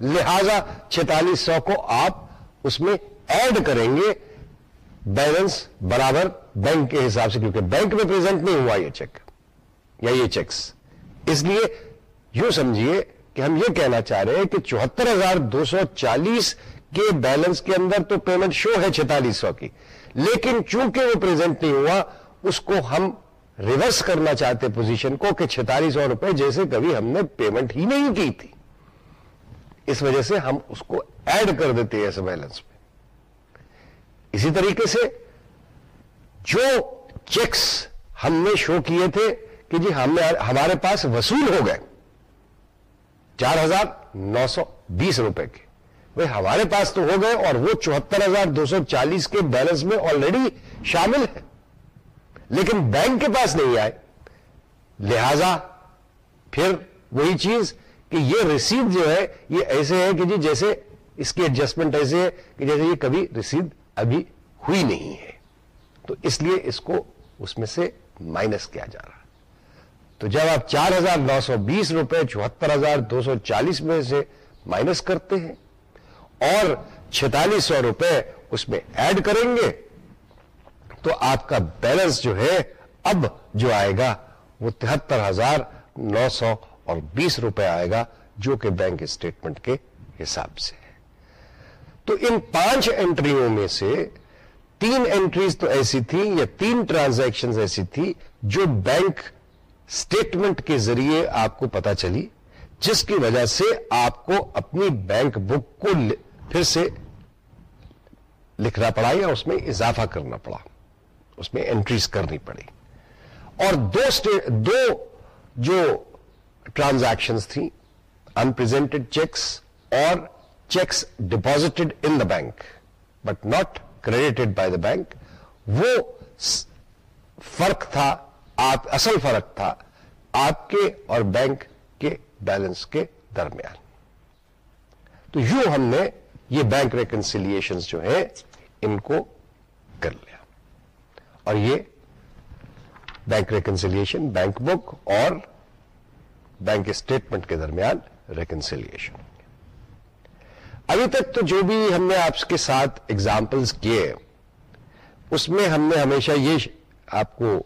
لہذا چھتالیس سو کو آپ اس میں ایڈ کریں گے۔ بیلنس برابر بینک کے حساب سے، کیونکہ بینک میں پریزنٹ نہیں ہوا یہ چیک یا یہ چیکس اس لیے یوں سمجھیے کہ ہم یہ کہنا چاہ رہے ہیں کہ چوہتر ہزار دو سو چالیس کے بیلنس کے اندر تو پیمنٹ شو ہے چھتالیس سو کی۔ لیکن چونکہ وہ پریزنٹ نہیں ہوا، اس کو ہم ریورس کرنا چاہتے پوزیشن کو کہ چھتالیس سو روپے جیسے کبھی ہم نے پیمنٹ ہی نہیں کی تھی۔ اس وجہ سے ہم اس کو ایڈ کر دیتے ہیں اس بیلنس میں اسی طریقے سے جو چیکس ہم نے شو کیے تھے کہ جی ہم نے ہمارے پاس وصول ہو گئے۔ چار ہزار نو سو بیس روپے کے۔ بھائی ہمارے پاس تو ہو گئے اور وہ چوہتر ہزار دو سو چالیس کے بیلنس میں آلریڈی شامل ہے لیکن بینک کے پاس نہیں آئے۔ لہذا پھر وہی چیز کہ یہ رسید جو ہے، یہ ایسے ہے کہ جی جیسے اس کی ایڈجسٹمنٹ ایسے ہے کہ جیسے یہ کبھی رسید ابھی ہوئی نہیں ہے۔ تو اس لیے اس کو اس میں سے مائنس کیا جا رہا تو جب آپ چار ہزار نو سو بیس روپے چوہتر ہزار دو سو چالیس میں سے مائنس کرتے ہیں اور چھتالیس سو روپے اس میں ایڈ کریں گے، تو آپ کا بیلنس جو ہے اب جو آئے گا، وہ تہتر ہزار نو سو اور بیس روپے آئے گا، جو کہ بینک اسٹیٹمنٹ کے حساب سے ہے۔ تو ان پانچ انٹریوں میں سے تین انٹریز تو ایسی تھی یا تین ٹرانزیکشن ایسی تھی جو بینک اسٹیٹمنٹ کے ذریعے آپ کو پتا چلی، جس کی وجہ سے آپ کو اپنی بینک بک کو پھر سے لکھنا پڑا یا اس میں اضافہ کرنا پڑا؟ اس میں انٹریز کرنی پڑی۔ اور دو دو جو ٹرانزیکشن تھیں انپریزنٹڈ چیکس اور cheques deposited in the bank but not credited by the bank وہ فرق تھا، آپ، اصل فرق تھا آپ کے اور بینک کے بیلنس کے درمیان۔ تو یوں ہم نے یہ بینک ریکنسیلیشن جو ہے ان کو کر لیا۔ اور یہ بینک ریکنسیلیشن، بینک بک اور بینک اسٹیٹمنٹ کے درمیان ریکنسیلیشن۔ ابھی تک تو جو بھی ہم نے آپ کے ساتھ اگزامپلس کیے، اس میں ہم نے ہمیشہ یہ آپ کو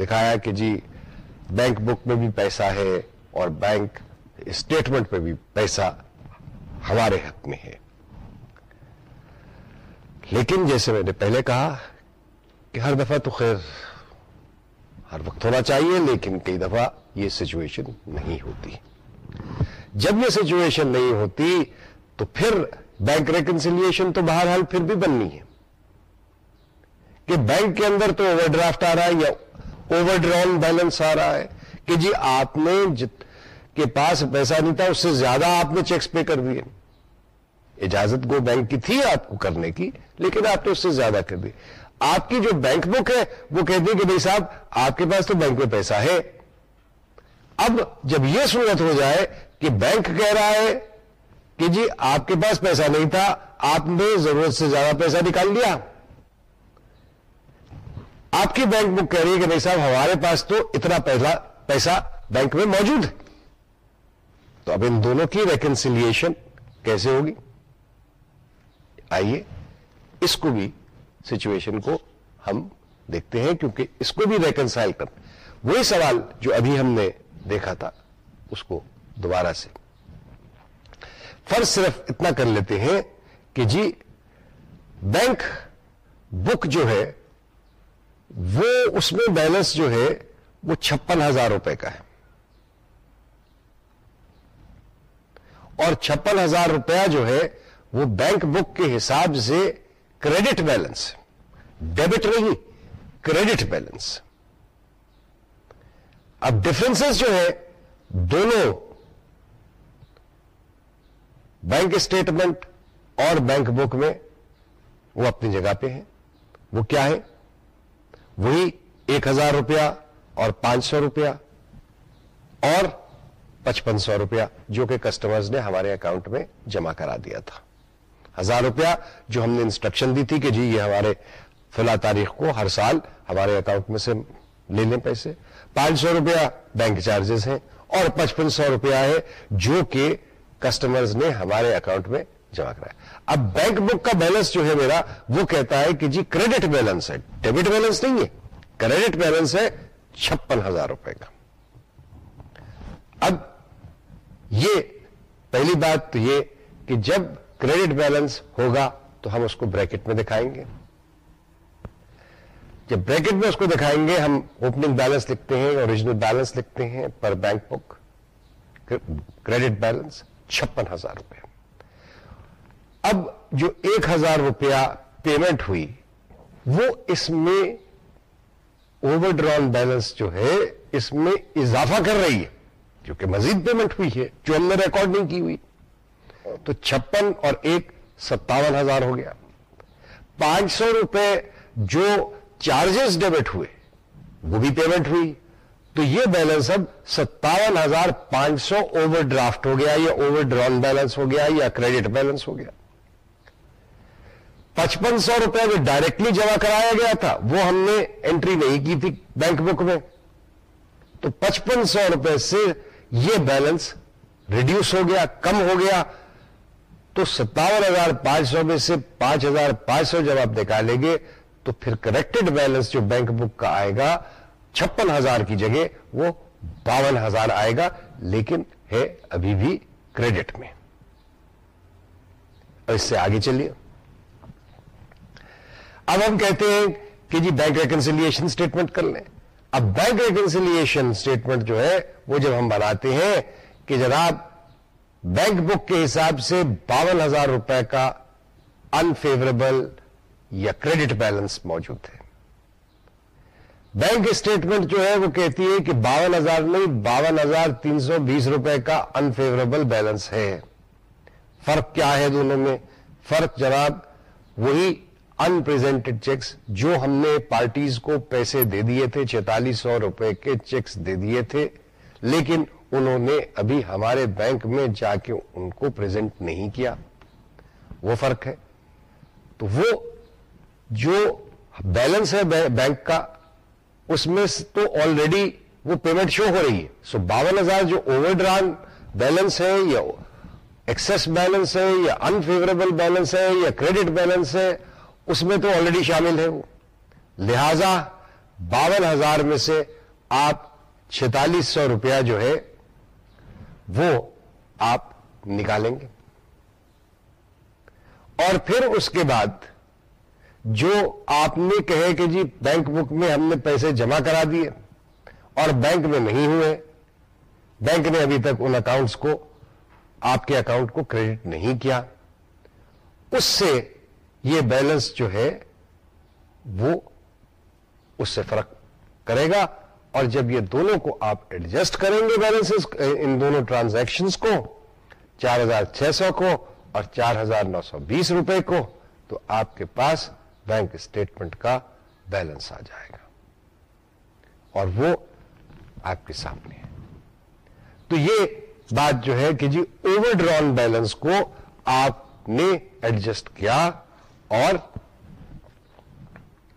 دکھایا کہ جی بینک بک میں بھی پیسہ ہے اور بینک اسٹیٹمنٹ پہ بھی پیسہ ہمارے حق میں ہے۔ لیکن جیسے میں نے پہلے کہا کہ ہر دفعہ تو خیر ہر وقت ہونا چاہیے، لیکن کئی دفعہ یہ سچویشن نہیں ہوتی۔ جب یہ سچویشن نہیں ہوتی، تو پھر بینک ریکنسیلیشن تو بہرحال پھر بھی بننی ہے۔ کہ بینک کے اندر تو اوور ڈرافٹ آ رہا ہے یا اوور ڈرون بیلنس آ رہا ہے کہ جی آپ نے جت کے پاس پیسہ نہیں تھا، اس سے زیادہ آپ نے چیکس پے کر دیے۔ اجازت گو بینک کی تھی آپ کو کرنے کی، لیکن آپ نے اس سے زیادہ کر دی۔ آپ کی جو بینک بک ہے، وہ کہتی ہے کہ بھائی صاحب، آپ کے پاس تو بینک میں پیسہ ہے۔ اب جب یہ صورت ہو جائے کہ بینک کہہ رہا ہے کہ جی آپ کے پاس پیسہ نہیں تھا، آپ نے ضرورت سے زیادہ پیسہ نکال لیا۔ آپ کی بینک بک کہہ رہی ہے کہ بھائی صاحب، ہمارے پاس تو اتنا پیسہ بینک میں موجود ہے۔ تو اب ان دونوں کی ریکنسیلیشن کیسے ہوگی؟ آئیے، اس کو بھی سچویشن کو ہم دیکھتے ہیں کیونکہ اس کو بھی ریکنسائل کر وہی سوال جو ابھی ہم نے دیکھا تھا، اس کو دوبارہ سے۔ فرض صرف اتنا کر لیتے ہیں کہ جی بینک بک جو ہے، وہ اس میں بیلنس جو ہے، وہ چھپن ہزار روپے کا ہے۔ اور چھپن ہزار روپیہ جو ہے وہ بینک بک کے حساب سے کریڈٹ بیلنس ڈیبٹ نہیں، کریڈٹ بیلنس۔ اب ڈفرینس جو ہے دونوں بینک اسٹیٹمنٹ اور بینک بک میں وہ اپنی جگہ پہ ہیں۔ وہ کیا ہے وہی ایک ہزار روپیہ اور پانچ سو روپیہ اور پچپن سو روپیہ جو کہ کسٹمرز نے ہمارے اکاؤنٹ میں جمع کرا دیا تھا۔ ہزار روپیہ جو ہم نے انسٹرکشن دی تھی کہ جی یہ ہمارے فلا تاریخ کو ہر سال ہمارے اکاؤنٹ میں سے لے لیں پیسے۔ پانچ سو روپیہ بینک چارجز ہیں اور پچپن سو روپیہ ہے جو کہ کسٹمرز نے ہمارے اکاؤنٹ میں جمع کرایا۔ اب بینک بک کا بیلنس جو ہے میرا، وہ کہتا ہے کہ جی کریڈٹ بیلنس ہے۔ ڈیبٹ بیلنس نہیں ہے۔ کریڈٹ بیلنس ہے چھپن ہزار روپے کا۔ اب یہ پہلی بات تو یہ کہ جب کریڈٹ بیلنس ہوگا تو ہم اس کو بریکٹ میں دکھائیں گے۔ جب بریکٹ میں اس کو دکھائیں گے، ہم اوپننگ بیلنس لکھتے ہیں اوریجنل بیلنس لکھتے ہیں پر بینک بک کریڈٹ بیلنس چھپن ہزار روپے۔ اب جو ایک ہزار روپیہ پیمنٹ ہوئی، وہ اس میں اوور ڈرون بیلنس جو ہے، اس میں اضافہ کر رہی ہے کیونکہ مزید پیمنٹ ہوئی ہے، جو ہم نے ریکارڈ نہیں کی ہوئی۔ تو چھپن اور ایک ستاون ہزار ہو گیا۔ پانچ سو روپے جو چارجز ڈیبٹ ہوئے، وہ بھی پیمنٹ ہوئی۔ تو یہ بیلنس اب ستاون ہزار پانچ سو اوور ڈرافٹ ہو گیا، یا اوور ڈرون بیلنس ہو گیا، یا کریڈٹ بیلنس ہو گیا۔ پچپن سو روپے جو ڈائریکٹلی جمع کرایا گیا تھا، وہ ہم نے انٹری نہیں کی تھی بینک بک میں۔ تو پچپن سو روپے سے یہ بیلنس ریڈیوس ہو گیا، کم ہو گیا۔ تو ستاون ہزار پانچ سو میں سے پانچ ہزار پانچ سو جب آپ نکالیں گے تو پھر کریکٹڈ بیلنس جو بینک بک کا آئے گا، چھپن ہزار کی جگہ وہ باون ہزار آئے گا، لیکن ہے ابھی بھی کریڈٹ میں۔ اور اس سے آگے چلیے۔ اب ہم کہتے ہیں کہ جی بینک ریکنسیلیشن اسٹیٹمنٹ کر لیں۔ اب بینک ریکنسیلیشن اسٹیٹمنٹ جو ہے وہ جب ہم بناتے ہیں کہ جناب بینک بک کے حساب سے باون ہزار روپے کا انفیوریبل یا کریڈٹ بیلنس موجود ہے۔ بینک اسٹیٹمنٹ جو ہے وہ کہتی ہے کہ باون ہزار نہیں، باون ہزار تین سو بیس روپے کا انفیوریبل بیلنس ہے۔ فرق کیا ہے دونوں میں؟ فرق جناب، وہی انپریزنٹڈ چیکس جو ہم نے پارٹیز کو پیسے دے دیے تھے چینتالیس سو روپے کے چیکس دے دیے تھے، لیکن انہوں نے ابھی ہمارے بینک میں جا کے ان کو پریزنٹ نہیں کیا۔ وہ فرق ہے۔ تو وہ جو بیلنس ہے بینک کا، اس میں تو آلریڈی وہ پیمنٹ شو ہو رہی ہے۔ سو باون ہزار جو اوور ڈران بیلنس ہے یا ایکسس بیلنس ہے یا انفیوریبل بیلنس ہے یا کریڈٹ بیلنس ہے، اس میں تو آلریڈی شامل ہے وہ۔ لہذا باون ہزار میں سے آپ چھتالیس سو روپیہ جو ہے وہ آپ نکالیں گے۔ اور پھر اس کے بعد جو آپ نے کہے کہ جی بینک بک میں ہم نے پیسے جمع کرا دیے اور بینک میں نہیں ہوئے، بینک نے ابھی تک ان اکاؤنٹس کو، آپ کے اکاؤنٹ کو کریڈٹ نہیں کیا۔ اس سے یہ بیلنس جو ہے وہ اس سے فرق کرے گا۔ اور جب یہ دونوں کو آپ ایڈجسٹ کریں گے بیلنس ان دونوں ٹرانزیکشنز کو، چار ہزار چھ سو کو اور چار ہزار نو سو بیس روپے کو، تو آپ کے پاس بینک اسٹیٹمنٹ کا بیلنس آ جائے گا۔ اور وہ آپ کے سامنے ہے۔ تو یہ بات جو ہے کہ جی اوور ڈرون بیلنس کو آپ نے ایڈجسٹ کیا اور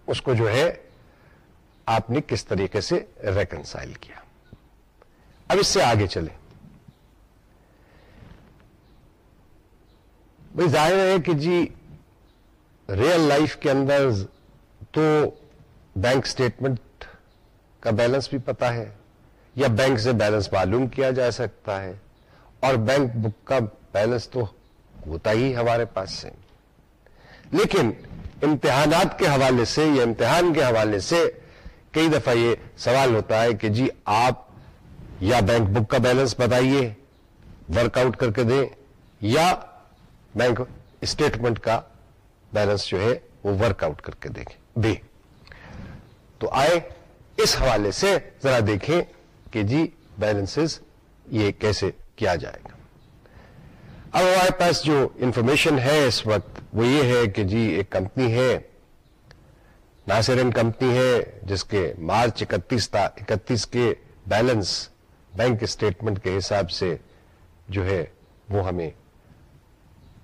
اس کو جو ہے آپ نے کس طریقے سے ریکنسائل کیا؟ اب اس سے آگے چلیں۔ بھائی ظاہر ہے کہ جی ریئل لائف کے اندر تو بینک اسٹیٹمنٹ کا بیلنس بھی پتا ہے، یا بینک سے بیلنس معلوم کیا جا سکتا ہے، اور بینک بک کا بیلنس تو ہوتا ہی ہمارے پاس سے۔ لیکن امتحانات کے حوالے سے یا امتحان کے حوالے سے کئی دفعہ یہ سوال ہوتا ہے کہ جی آپ یا بینک بک کا بیلنس بتائیے، ورک آؤٹ کر کے دیں، یا بینک اسٹیٹمنٹ کا بیلنس جو ہے وہ ورک آؤٹ کر کے دیکھیں دے تو آئے، اس حوالے سے ذرا دیکھیں کہ جی بیلنس یہ کیسے کیا جائے گا۔ اب ہمارے پاس جو انفارمیشن ہے اس وقت وہ یہ ہے کہ جی ایک کمپنی ہے ناصرین کمپنی ہے جس کے مارچ اکتیس اکتیس کے بیلنس بینک اسٹیٹمنٹ کے حساب سے جو ہے وہ ہمیں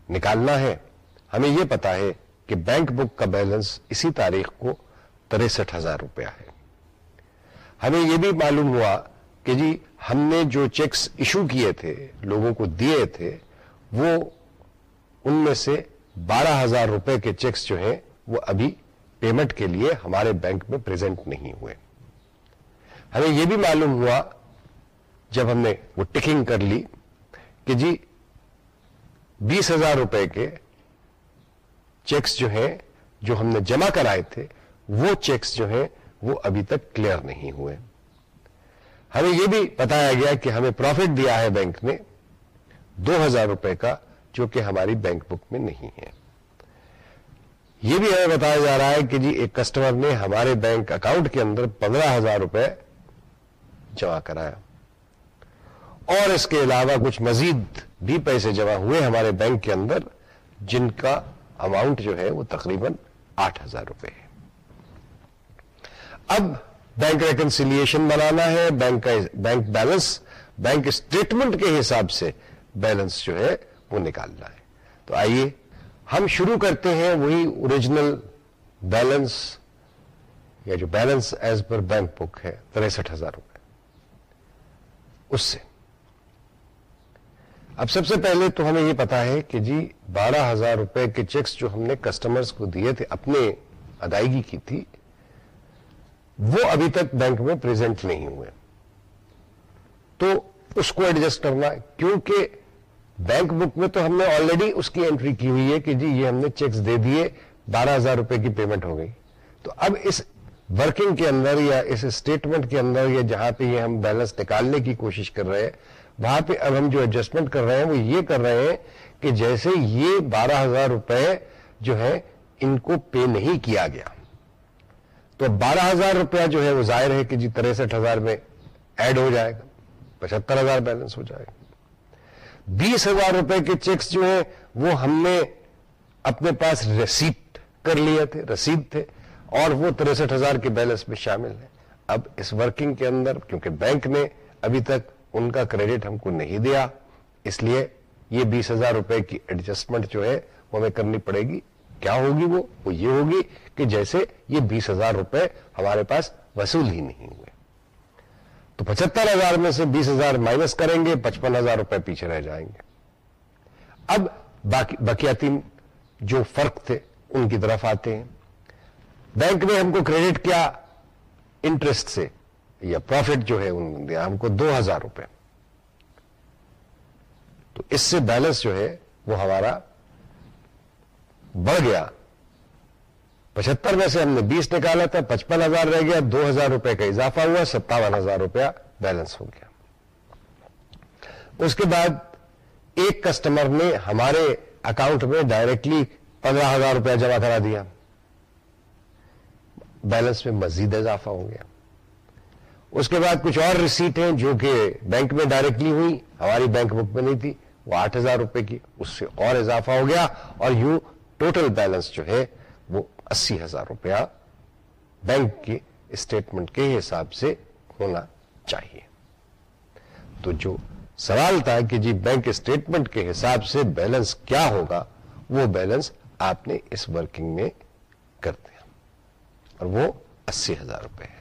نکالنا ہے۔ ہمیں یہ پتا ہے کہ بینک بک کا بیلنس اسی تاریخ کو تریسٹھ ہزار روپیہ ہے۔ ہمیں یہ بھی معلوم ہوا کہ جی ہم نے جو چیکس ایشو کیے تھے، لوگوں کو دیے تھے، وہ ان میں سے بارہ ہزار روپے کے چیکس جو ہیں وہ ابھی پیمنٹ کے لیے ہمارے بینک میں پریزنٹ نہیں ہوئے۔ ہمیں یہ بھی معلوم ہوا جب ہم نے وہ ٹکنگ کر لی کہ جی بیس ہزار روپے کے چیکس جو ہیں جو ہم نے جمع کرائے تھے، وہ چیکس جو ہیں وہ ابھی تک کلیئر نہیں ہوئے۔ ہمیں یہ بھی بتایا گیا کہ ہمیں پروفٹ دیا ہے بینک نے دو ہزار روپے کا، جو کہ ہماری بینک بک میں نہیں ہے۔ یہ بھی ہمیں بتایا جا رہا ہے کہ جی ایک کسٹمر نے ہمارے بینک اکاؤنٹ کے اندر پندرہ ہزار روپے جمع کرایا۔ اور اس کے علاوہ کچھ مزید بھی پیسے جمع ہوئے ہمارے بینک کے اندر، جن کا اماؤنٹ جو ہے وہ تقریباً آٹھ ہزار روپے ہے۔ اب بینک ریکنسیلیشن بنانا ہے بینک کا بینک بیلنس بینک اسٹیٹمنٹ کے حساب سے بیلنس جو ہے وہ نکالنا ہے۔ تو آئیے ہم شروع کرتے ہیں وہی اوریجنل بیلنس یا جو balance as per bank book ہے، تریسٹھ ہزار روپے۔ اس سے۔ اب سب سے پہلے تو ہمیں یہ پتا ہے کہ جی بارہ ہزار روپے کے چیکس جو ہم نے کسٹمرز کو دیے تھے، اپنے ادائیگی کی تھی، وہ ابھی تک بینک میں پریزنٹ نہیں ہوئے۔ تو اس کو ایڈجسٹ کرنا، کیونکہ بینک بک میں تو ہم نے آلریڈی اس کی انٹری کی ہوئی ہے کہ جی یہ ہم نے چیکس دے دیے، بارہ ہزار روپے کی پیمنٹ ہو گئی۔ تو اب اس ورکنگ کے اندر یا اس اسٹیٹمنٹ کے اندر یا جہاں پہ یہ ہم بیلنس نکالنے کی کوشش کر رہے ہیں، وہاں پہ اب ہم جو ایڈجسٹمنٹ کر رہے ہیں وہ یہ کر رہے ہیں کہ جیسے یہ بارہ ہزار روپے جو ہے ان کو پے نہیں کیا گیا۔ تو بارہ ہزار روپیہ جو ہے وہ ظاہر ہے کہ جی تریسٹھ ہزار میں ایڈ ہو جائے گا، پچہتر ہزار بیلنس ہو جائے گا۔ بیس ہزار روپے کے چیکس جو ہیں، وہ ہم نے اپنے پاس ریسیپٹ کر لیے تھے رسید تھے، اور وہ تریسٹھ ہزار کے بیلنس میں شامل ہیں۔ اب اس ورکنگ کے اندر، کیونکہ بینک نے ابھی تک ان کا کریڈٹ ہم کو نہیں دیا، اس لیے یہ بیس ہزار روپے کی ایڈجسٹمنٹ جو ہے، وہ ہمیں کرنی پڑے گی۔ کیا ہوگی وہ؟ وہ یہ ہوگی کہ جیسے یہ بیس ہزار روپے ہمارے پاس وصول ہی نہیں ہوئے۔ تو پچہتر ہزار میں سے بیس ہزار مائنس کریں گے، پچپن ہزار روپے پیچھے رہ جائیں گے۔ اب بقیاتی جو فرق تھے، ان کی طرف آتے ہیں۔ بینک نے ہم کو کریڈٹ کیا؟ انٹرسٹ سے۔ یا پروفٹ جو ہے دیا ہم کو دو ہزار روپے۔ تو اس سے بیلنس جو ہے، وہ ہمارا بڑھ گیا۔ پچہتر میں سے ہم نے بیس نکالا تھا، پچپن ہزار رہ گیا، دو ہزار روپے کا اضافہ ہوا، ستاون ہزار روپیہ بیلنس ہو گیا۔ اس کے بعد ایک کسٹمر نے ہمارے اکاؤنٹ میں ڈائریکٹلی پندرہ ہزار روپیہ جمع کرا دیا۔ بیلنس میں مزید اضافہ ہو گیا۔ اس کے بعد کچھ اور ریسیٹ ہیں جو کہ بینک میں ڈائریکٹلی ہوئی، ہماری بینک بک میں نہیں تھی، وہ آٹھ ہزار روپے کی، اس سے اور اضافہ ہو گیا اور یوں ٹوٹل بیلنس جو ہے اسی ہزار روپیہ بینک کی اسٹیٹمنٹ کے حساب سے ہونا چاہیے۔ تو جو سوال تھا کہ جی بینک اسٹیٹمنٹ کے حساب سے بیلنس کیا ہوگا، وہ بیلنس آپ نے اس ورکنگ میں کر دیا۔ اور وہ اسی ہزار روپے ہے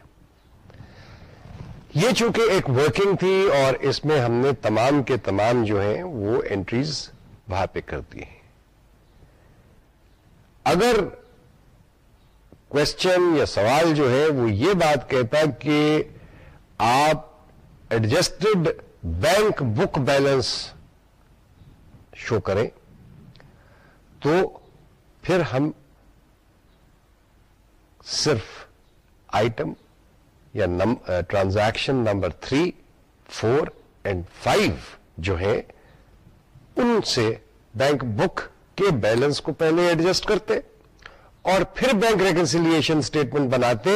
یہ چونکہ ایک ورکنگ تھی اور اس میں ہم نے تمام کے تمام جو ہیں وہ انٹریز وہاں پہ کر دی ہیں اگر کوشچن یا سوال جو ہے وہ یہ بات کہتا کہ آپ adjusted bank book balance show کریں تو پھر ہم صرف آئٹم یا transaction number three four and five جو ہے ان سے بینک بک کے بیلنس کو پہلے ایڈجسٹ کرتے اور پھر بینک ریکنسیلیشن اسٹیٹمنٹ بناتے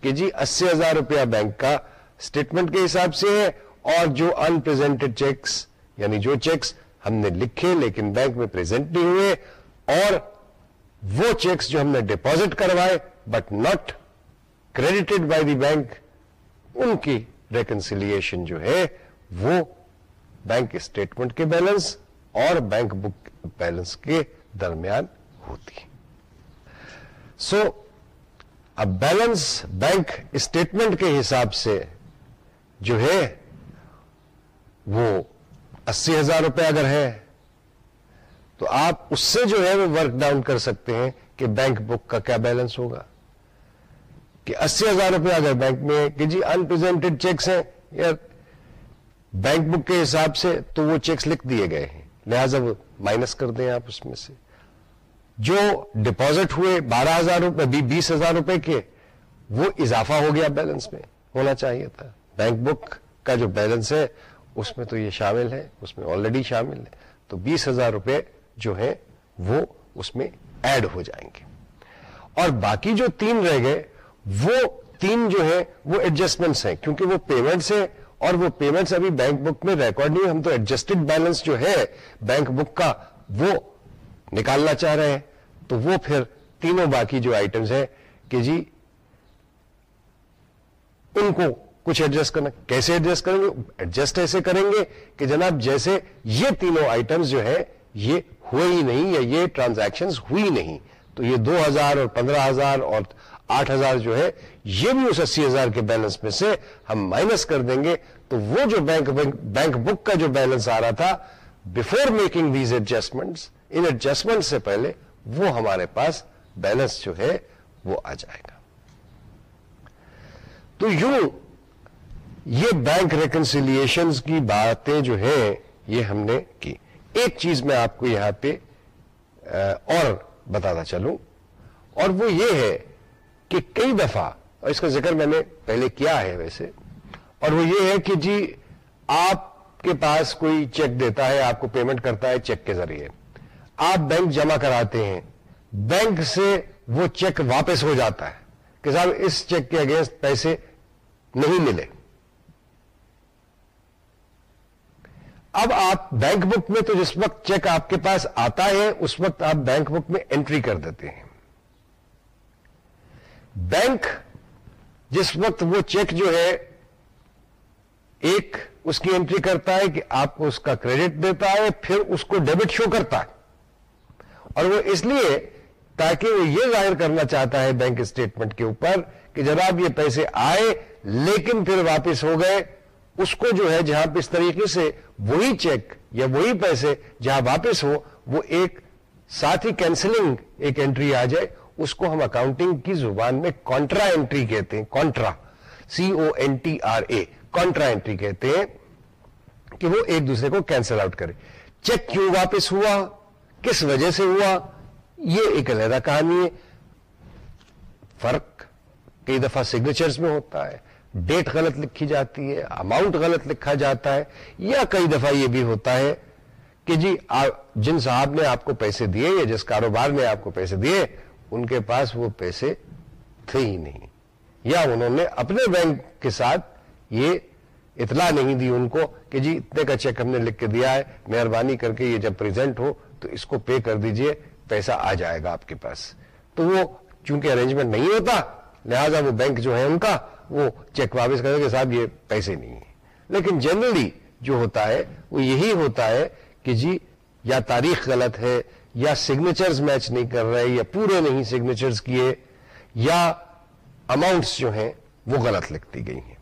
کہ جی اسی ہزار روپیہ بینک کا اسٹیٹمنٹ کے حساب سے ہے اور جو انپریزنٹڈ چیکس یعنی جو چیکس ہم نے لکھے لیکن بینک میں پریزنٹ نہیں ہوئے اور وہ چیکس جو ہم نے ڈپوزٹ کروائے but not credited by the bank ان کی ریکنسیلیشن جو ہے وہ بینک اسٹیٹمنٹ کے بیلنس اور بینک بک بیلنس کے درمیان ہوتی۔ سو اب بیلنس بینک اسٹیٹمنٹ کے حساب سے جو ہے، وہ اسی ہزار روپے اگر ہے، تو آپ اس سے جو ہے وہ ورک ڈاؤن کر سکتے ہیں کہ بینک بک کا کیا بیلنس ہوگا. کہ اسی ہزار روپے اگر بینک میں کہ جی انپریزنٹڈ چیکس ہیں، یا بینک بک کے حساب سے تو وہ چیکس لکھ دیے گئے ہیں. لہذا وہ مائنس کر دیں آپ اس میں سے. جو ڈپوزٹ ہوئے بارہ ہزار روپے بیس ہزار روپے کے، وہ اضافہ ہو گیا بیلنس میں، ہونا چاہیے تھا۔ بینک بک کا جو بیلنس ہے، اس میں تو یہ شامل ہے، اس میں آلریڈی شامل ہے۔ تو بیس ہزار روپے جو ہے وہ اس میں ایڈ ہو جائیں گے۔ اور باقی جو تین رہ گئے، وہ تین جو ہے وہ ایڈجسٹمنٹس ہیں۔ کیونکہ وہ پیمنٹس ہیں اور وہ پیمنٹس ابھی بینک بک میں ریکارڈ نہیں ہم تو ایڈجسٹڈ بیلنس جو ہے بینک بک کا، وہ نکالنا چاہ رہے ہیں۔ تو وہ پھر تینوں باقی جو آئٹمس ہیں، کہ جی ان کو کچھ ایڈجسٹ کرنا، کیسے ایڈجسٹ کریں گے؟ ایڈجسٹ ایسے کریں گے کہ جناب جیسے یہ تینوں آئٹمس جو ہے یہ ہوئے ہی نہیں یا یہ ٹرانزیکشن ہوئی نہیں۔ تو یہ دو ہزار اور پندرہ ہزار اور آٹھ ہزار جو ہے، یہ بھی اس اسی ہزار کے بیلنس میں سے ہم مائنس کر دیں گے۔ تو وہ جو بینک بینک بک کا جو بیلنس آ رہا تھا بفور میکنگ دیز ایڈجسٹمنٹ ان ایڈجسٹمنٹ سے پہلے وہ ہمارے پاس بیلنس جو ہے وہ آ جائے گا۔ تو یوں یہ بینک ریکنسیلیشن کی باتیں جو ہیں یہ ہم نے کی۔ ایک چیز میں آپ کو یہاں پہ اور بتاتا چلوں۔ اور وہ یہ ہے کہ کئی دفعہ، اور اس کا ذکر میں نے پہلے کیا ہے ویسے۔ اور وہ یہ ہے کہ جی آپ کے پاس کوئی چیک دیتا ہے، آپ کو پیمنٹ کرتا ہے چیک کے ذریعے۔ آپ بینک جمع کراتے ہیں، بینک سے وہ چیک واپس ہو جاتا ہے کہ صاحب اس چیک کے اگینسٹ پیسے نہیں ملے۔ اب آپ بینک بک میں تو جس وقت چیک آپ کے پاس آتا ہے، اس وقت آپ بینک بک میں انٹری کر دیتے ہیں۔ بینک جس وقت وہ چیک جو ہے، ایک اس کی انٹری کرتا ہے کہ آپ کو اس کا کریڈٹ دیتا ہے، پھر اس کو ڈیبٹ شو کرتا ہے۔ اور وہ اس لیے تاکہ وہ یہ ظاہر کرنا چاہتا ہے بینک اسٹیٹمنٹ کے اوپر کہ جناب یہ پیسے آئے لیکن پھر واپس ہو گئے، اس کو جو ہے جہاں پہ اس طریقے سے وہی چیک یا وہی پیسے جہاں واپس ہو، وہ ایک ساتھ ہی کینسلنگ ایک انٹری آ جائے، اس کو ہم اکاؤنٹنگ کی زبان میں کانٹرا انٹری کہتے ہیں contra C O N T R A contra entry کہتے ہیں کہ وہ ایک دوسرے کو کینسل آؤٹ کرے۔ چیک کیوں واپس ہوا؟ کس وجہ سے ہوا؟ یہ ایک علیحدہ کہانی ہے۔ فرق کئی دفعہ سگنیچرز میں ہوتا ہے۔ ڈیٹ غلط لکھی جاتی ہے اماؤنٹ غلط لکھا جاتا ہے، یا کئی دفعہ یہ بھی ہوتا ہے کہ جی جن صاحب نے آپ کو پیسے دیے یا جس کاروبار نے آپ کو پیسے دیے، ان کے پاس وہ پیسے تھے ہی نہیں۔ یا انہوں نے اپنے بینک کے ساتھ یہ اطلاع نہیں دی ان کو کہ جی اتنے کا چیک ہم نے لکھ کے دیا ہے، مہربانی کر کے یہ جب پریزنٹ ہو تو اس کو پے کر دیجیے، پیسہ آ جائے گا آپ کے پاس۔ تو وہ چونکہ ارینجمنٹ نہیں ہوتا، لہذا وہ بینک جو ہے ان کا، وہ چیک واپس کرے کہ صاحب یہ پیسے نہیں ہیں۔ لیکن جنرلی جو ہوتا ہے، وہ یہی ہوتا ہے کہ جی یا تاریخ غلط ہے، یا سگنیچرز میچ نہیں کر رہے، یا پورے نہیں سگنیچرز کیے، یا اماؤنٹس جو ہیں، وہ غلط لکھتی گئی ہیں۔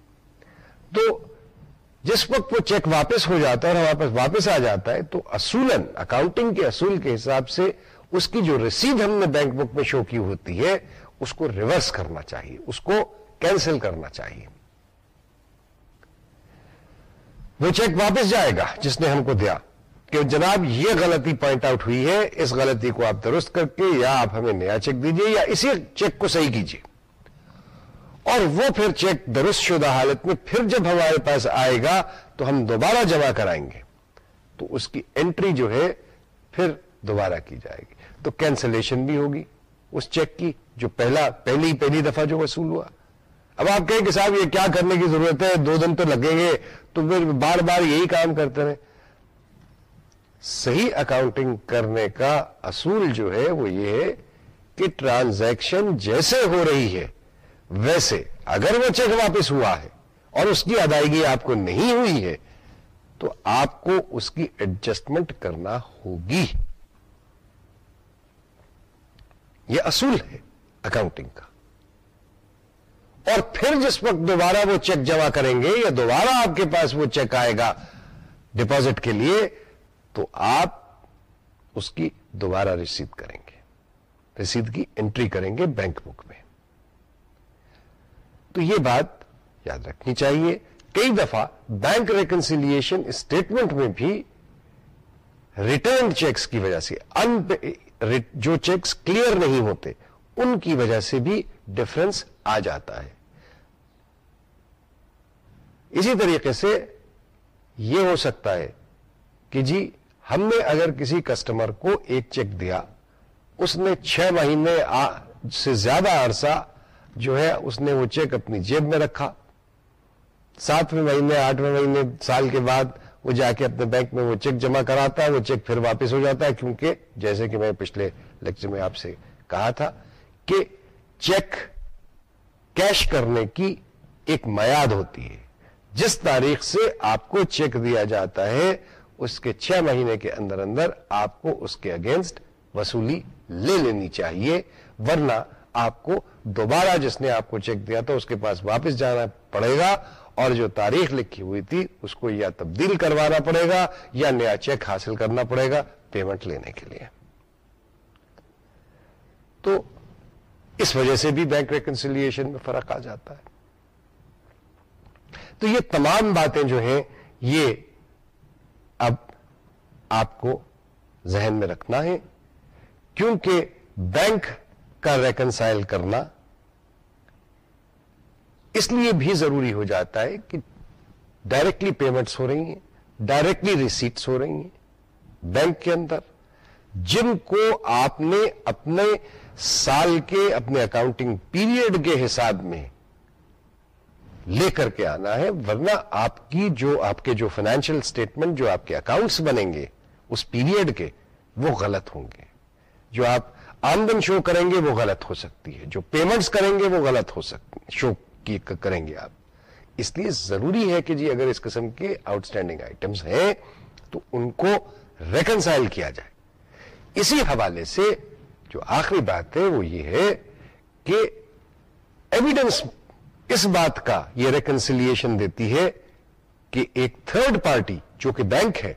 تو جس وقت وہ چیک واپس ہو جاتا ہے اور واپس واپس آ جاتا ہے، تو اصولن اکاؤنٹنگ کے اصول کے حساب سے اس کی جو رسید ہم نے بینک بک میں شو کی ہوتی ہے، اس کو ریورس کرنا چاہیے، اس کو کینسل کرنا چاہیے۔ وہ چیک واپس جائے گا، جس نے ہم کو دیا۔ کہ جناب، یہ غلطی پوائنٹ آؤٹ ہوئی ہے، اس غلطی کو آپ درست کر کے یا آپ ہمیں نیا چیک دیجیے یا اسی چیک کو صحیح کیجیے۔ اور وہ پھر چیک درست شدہ حالت میں پھر جب ہمارے پاس آئے گا تو ہم دوبارہ جمع کرائیں گے۔ تو اس کی انٹری جو ہے پھر دوبارہ کی جائے گی۔ تو کینسلیشن بھی ہوگی اس چیک کی جو پہلا، پہلی پہلی دفعہ جو وصول ہوا۔ اب آپ کہیں کہ صاحب یہ کیا کرنے کی ضرورت ہے؟ دو دن تو لگیں گے۔ تو پھر بار بار یہی کام کرتے رہے صحیح اکاؤنٹنگ کرنے کا اصول جو ہے وہ یہ ہے کہ ٹرانزیکشن جیسے ہو رہی ہے ویسے اگر وہ چیک واپس ہوا ہے اور اس کی ادائیگی آپ کو نہیں ہوئی ہے، تو آپ کو اس کی ایڈجسٹمنٹ کرنا ہوگی۔ یہ اصول ہے اکاؤنٹنگ کا۔ اور پھر جس وقت دوبارہ وہ چیک جمع کریں گے یا دوبارہ آپ کے پاس وہ چیک آئے گا ڈپازٹ کے لیے، تو آپ اس کی دوبارہ رسید کریں گے۔ رسید کی انٹری کریں گے بینک بک میں۔ تو یہ بات یاد رکھنی چاہیے۔ کئی دفعہ بینک ریکنسیلیشن اسٹیٹمنٹ میں بھی ریٹرن چیکس کی وجہ سے جو چیکس کلیئر نہیں ہوتے، ان کی وجہ سے بھی ڈفرنس آ جاتا ہے۔ اسی طریقے سے یہ ہو سکتا ہے کہ جی ہم نے اگر کسی کسٹمر کو ایک چیک دیا، اس نے چھ مہینے سے زیادہ عرصہ جو ہے اس نے وہ چیک اپنی جیب میں رکھا۔ ساتویں مہینے، آٹھویں مہینے، سال کے بعد وہ جا کے اپنے بینک میں وہ چیک جمع کراتا ہے، وہ چیک پھر واپس ہو جاتا ہے۔ کیونکہ جیسے کہ میں پچھلے لیکچر میں آپ سے کہا تھا کہ چیک کیش کرنے کی ایک میاد ہوتی ہے۔ جس تاریخ سے آپ کو چیک دیا جاتا ہے، اس کے چھ مہینے کے اندر اندر آپ کو اس کے اگینسٹ وصولی لے لینی چاہیے۔ ورنہ آپ کو دوبارہ جس نے آپ کو چیک دیا تھا، اس کے پاس واپس جانا پڑے گا اور جو تاریخ لکھی ہوئی تھی، اس کو یا تبدیل کروانا پڑے گا یا نیا چیک حاصل کرنا پڑے گا پیمنٹ لینے کے لیے۔ تو اس وجہ سے بھی بینک ریکنسیلیشن میں فرق آ جاتا ہے۔ تو یہ تمام باتیں جو ہیں، یہ اب آپ کو ذہن میں رکھنا ہے۔ کیونکہ بینک کا ریکنسائل کرنا اس لیے بھی ضروری ہو جاتا ہے کہ ڈائریکٹلی پیمنٹس ہو رہی ہیں ڈائریکٹلی ریسیٹس ہو رہی ہیں بینک کے اندر، جن کو آپ نے اپنے سال کے اپنے اکاؤنٹنگ پیریڈ کے حساب میں لے کر کے آنا ہے، ورنہ آپ کی جو، آپ کے جو فائنینشیل اسٹیٹمنٹ جو آپ کے اکاؤنٹس بنیں گے، اس پیریڈ کے، وہ غلط ہوں گے۔ جو آپ آمدن شو کریں گے وہ غلط ہو سکتی ہے۔ جو پیمنٹس کریں گے وہ غلط ہو سکتی شو کریں گے آپ۔ اس لیے ضروری ہے کہ جی اگر اس قسم کے آؤٹ اسٹینڈنگ آئٹمس ہیں تو ان کو ریکنسائل کیا جائے۔ اسی حوالے سے جو آخری بات ہے وہ یہ ہے کہ ایویڈنس اس بات کا یہ ریکنسیلیشن دیتی ہے کہ ایک تھرڈ پارٹی جو کہ بینک ہے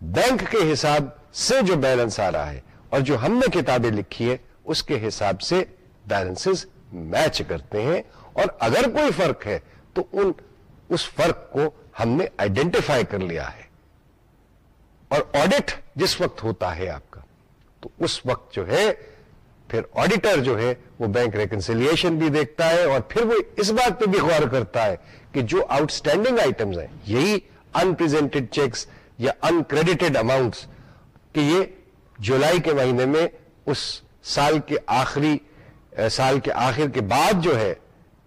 بینک کے حساب سے جو بیلنس آ رہا ہے اور جو ہم نے کتابیں لکھی ہے اس کے حساب سے بیلنس میچ کرتے ہیں۔ اور اگر کوئی فرق ہے، تو ان، اس فرق کو ہم نے آئیڈینٹیفائی کر لیا ہے۔ اور آڈٹ جس وقت ہوتا ہے آپ کا، تو اس وقت جو ہے، پھر آڈیٹر جو ہے، وہ بینک ریکنسیلیشن بھی دیکھتا ہے اور پھر وہ اس بات پہ بھی غور کرتا ہے کہ جو آؤٹ اسٹینڈنگ آئٹمس ہیں، یہی انپریزنٹڈ چیکس یا انکریڈیٹڈ اماؤنٹس کہ یہ جولائی کے مہینے میں اس سال کے آخری سال کے آخر کے بعد جو ہے،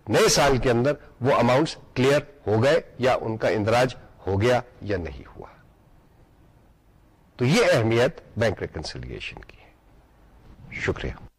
نئے سال کے اندر وہ اماؤنٹس کلیئر ہو گئے یا ان کا اندراج ہو گیا یا نہیں ہوا۔ تو یہ اہمیت بینک ریکنسلشن کی ہے۔ شکریہ۔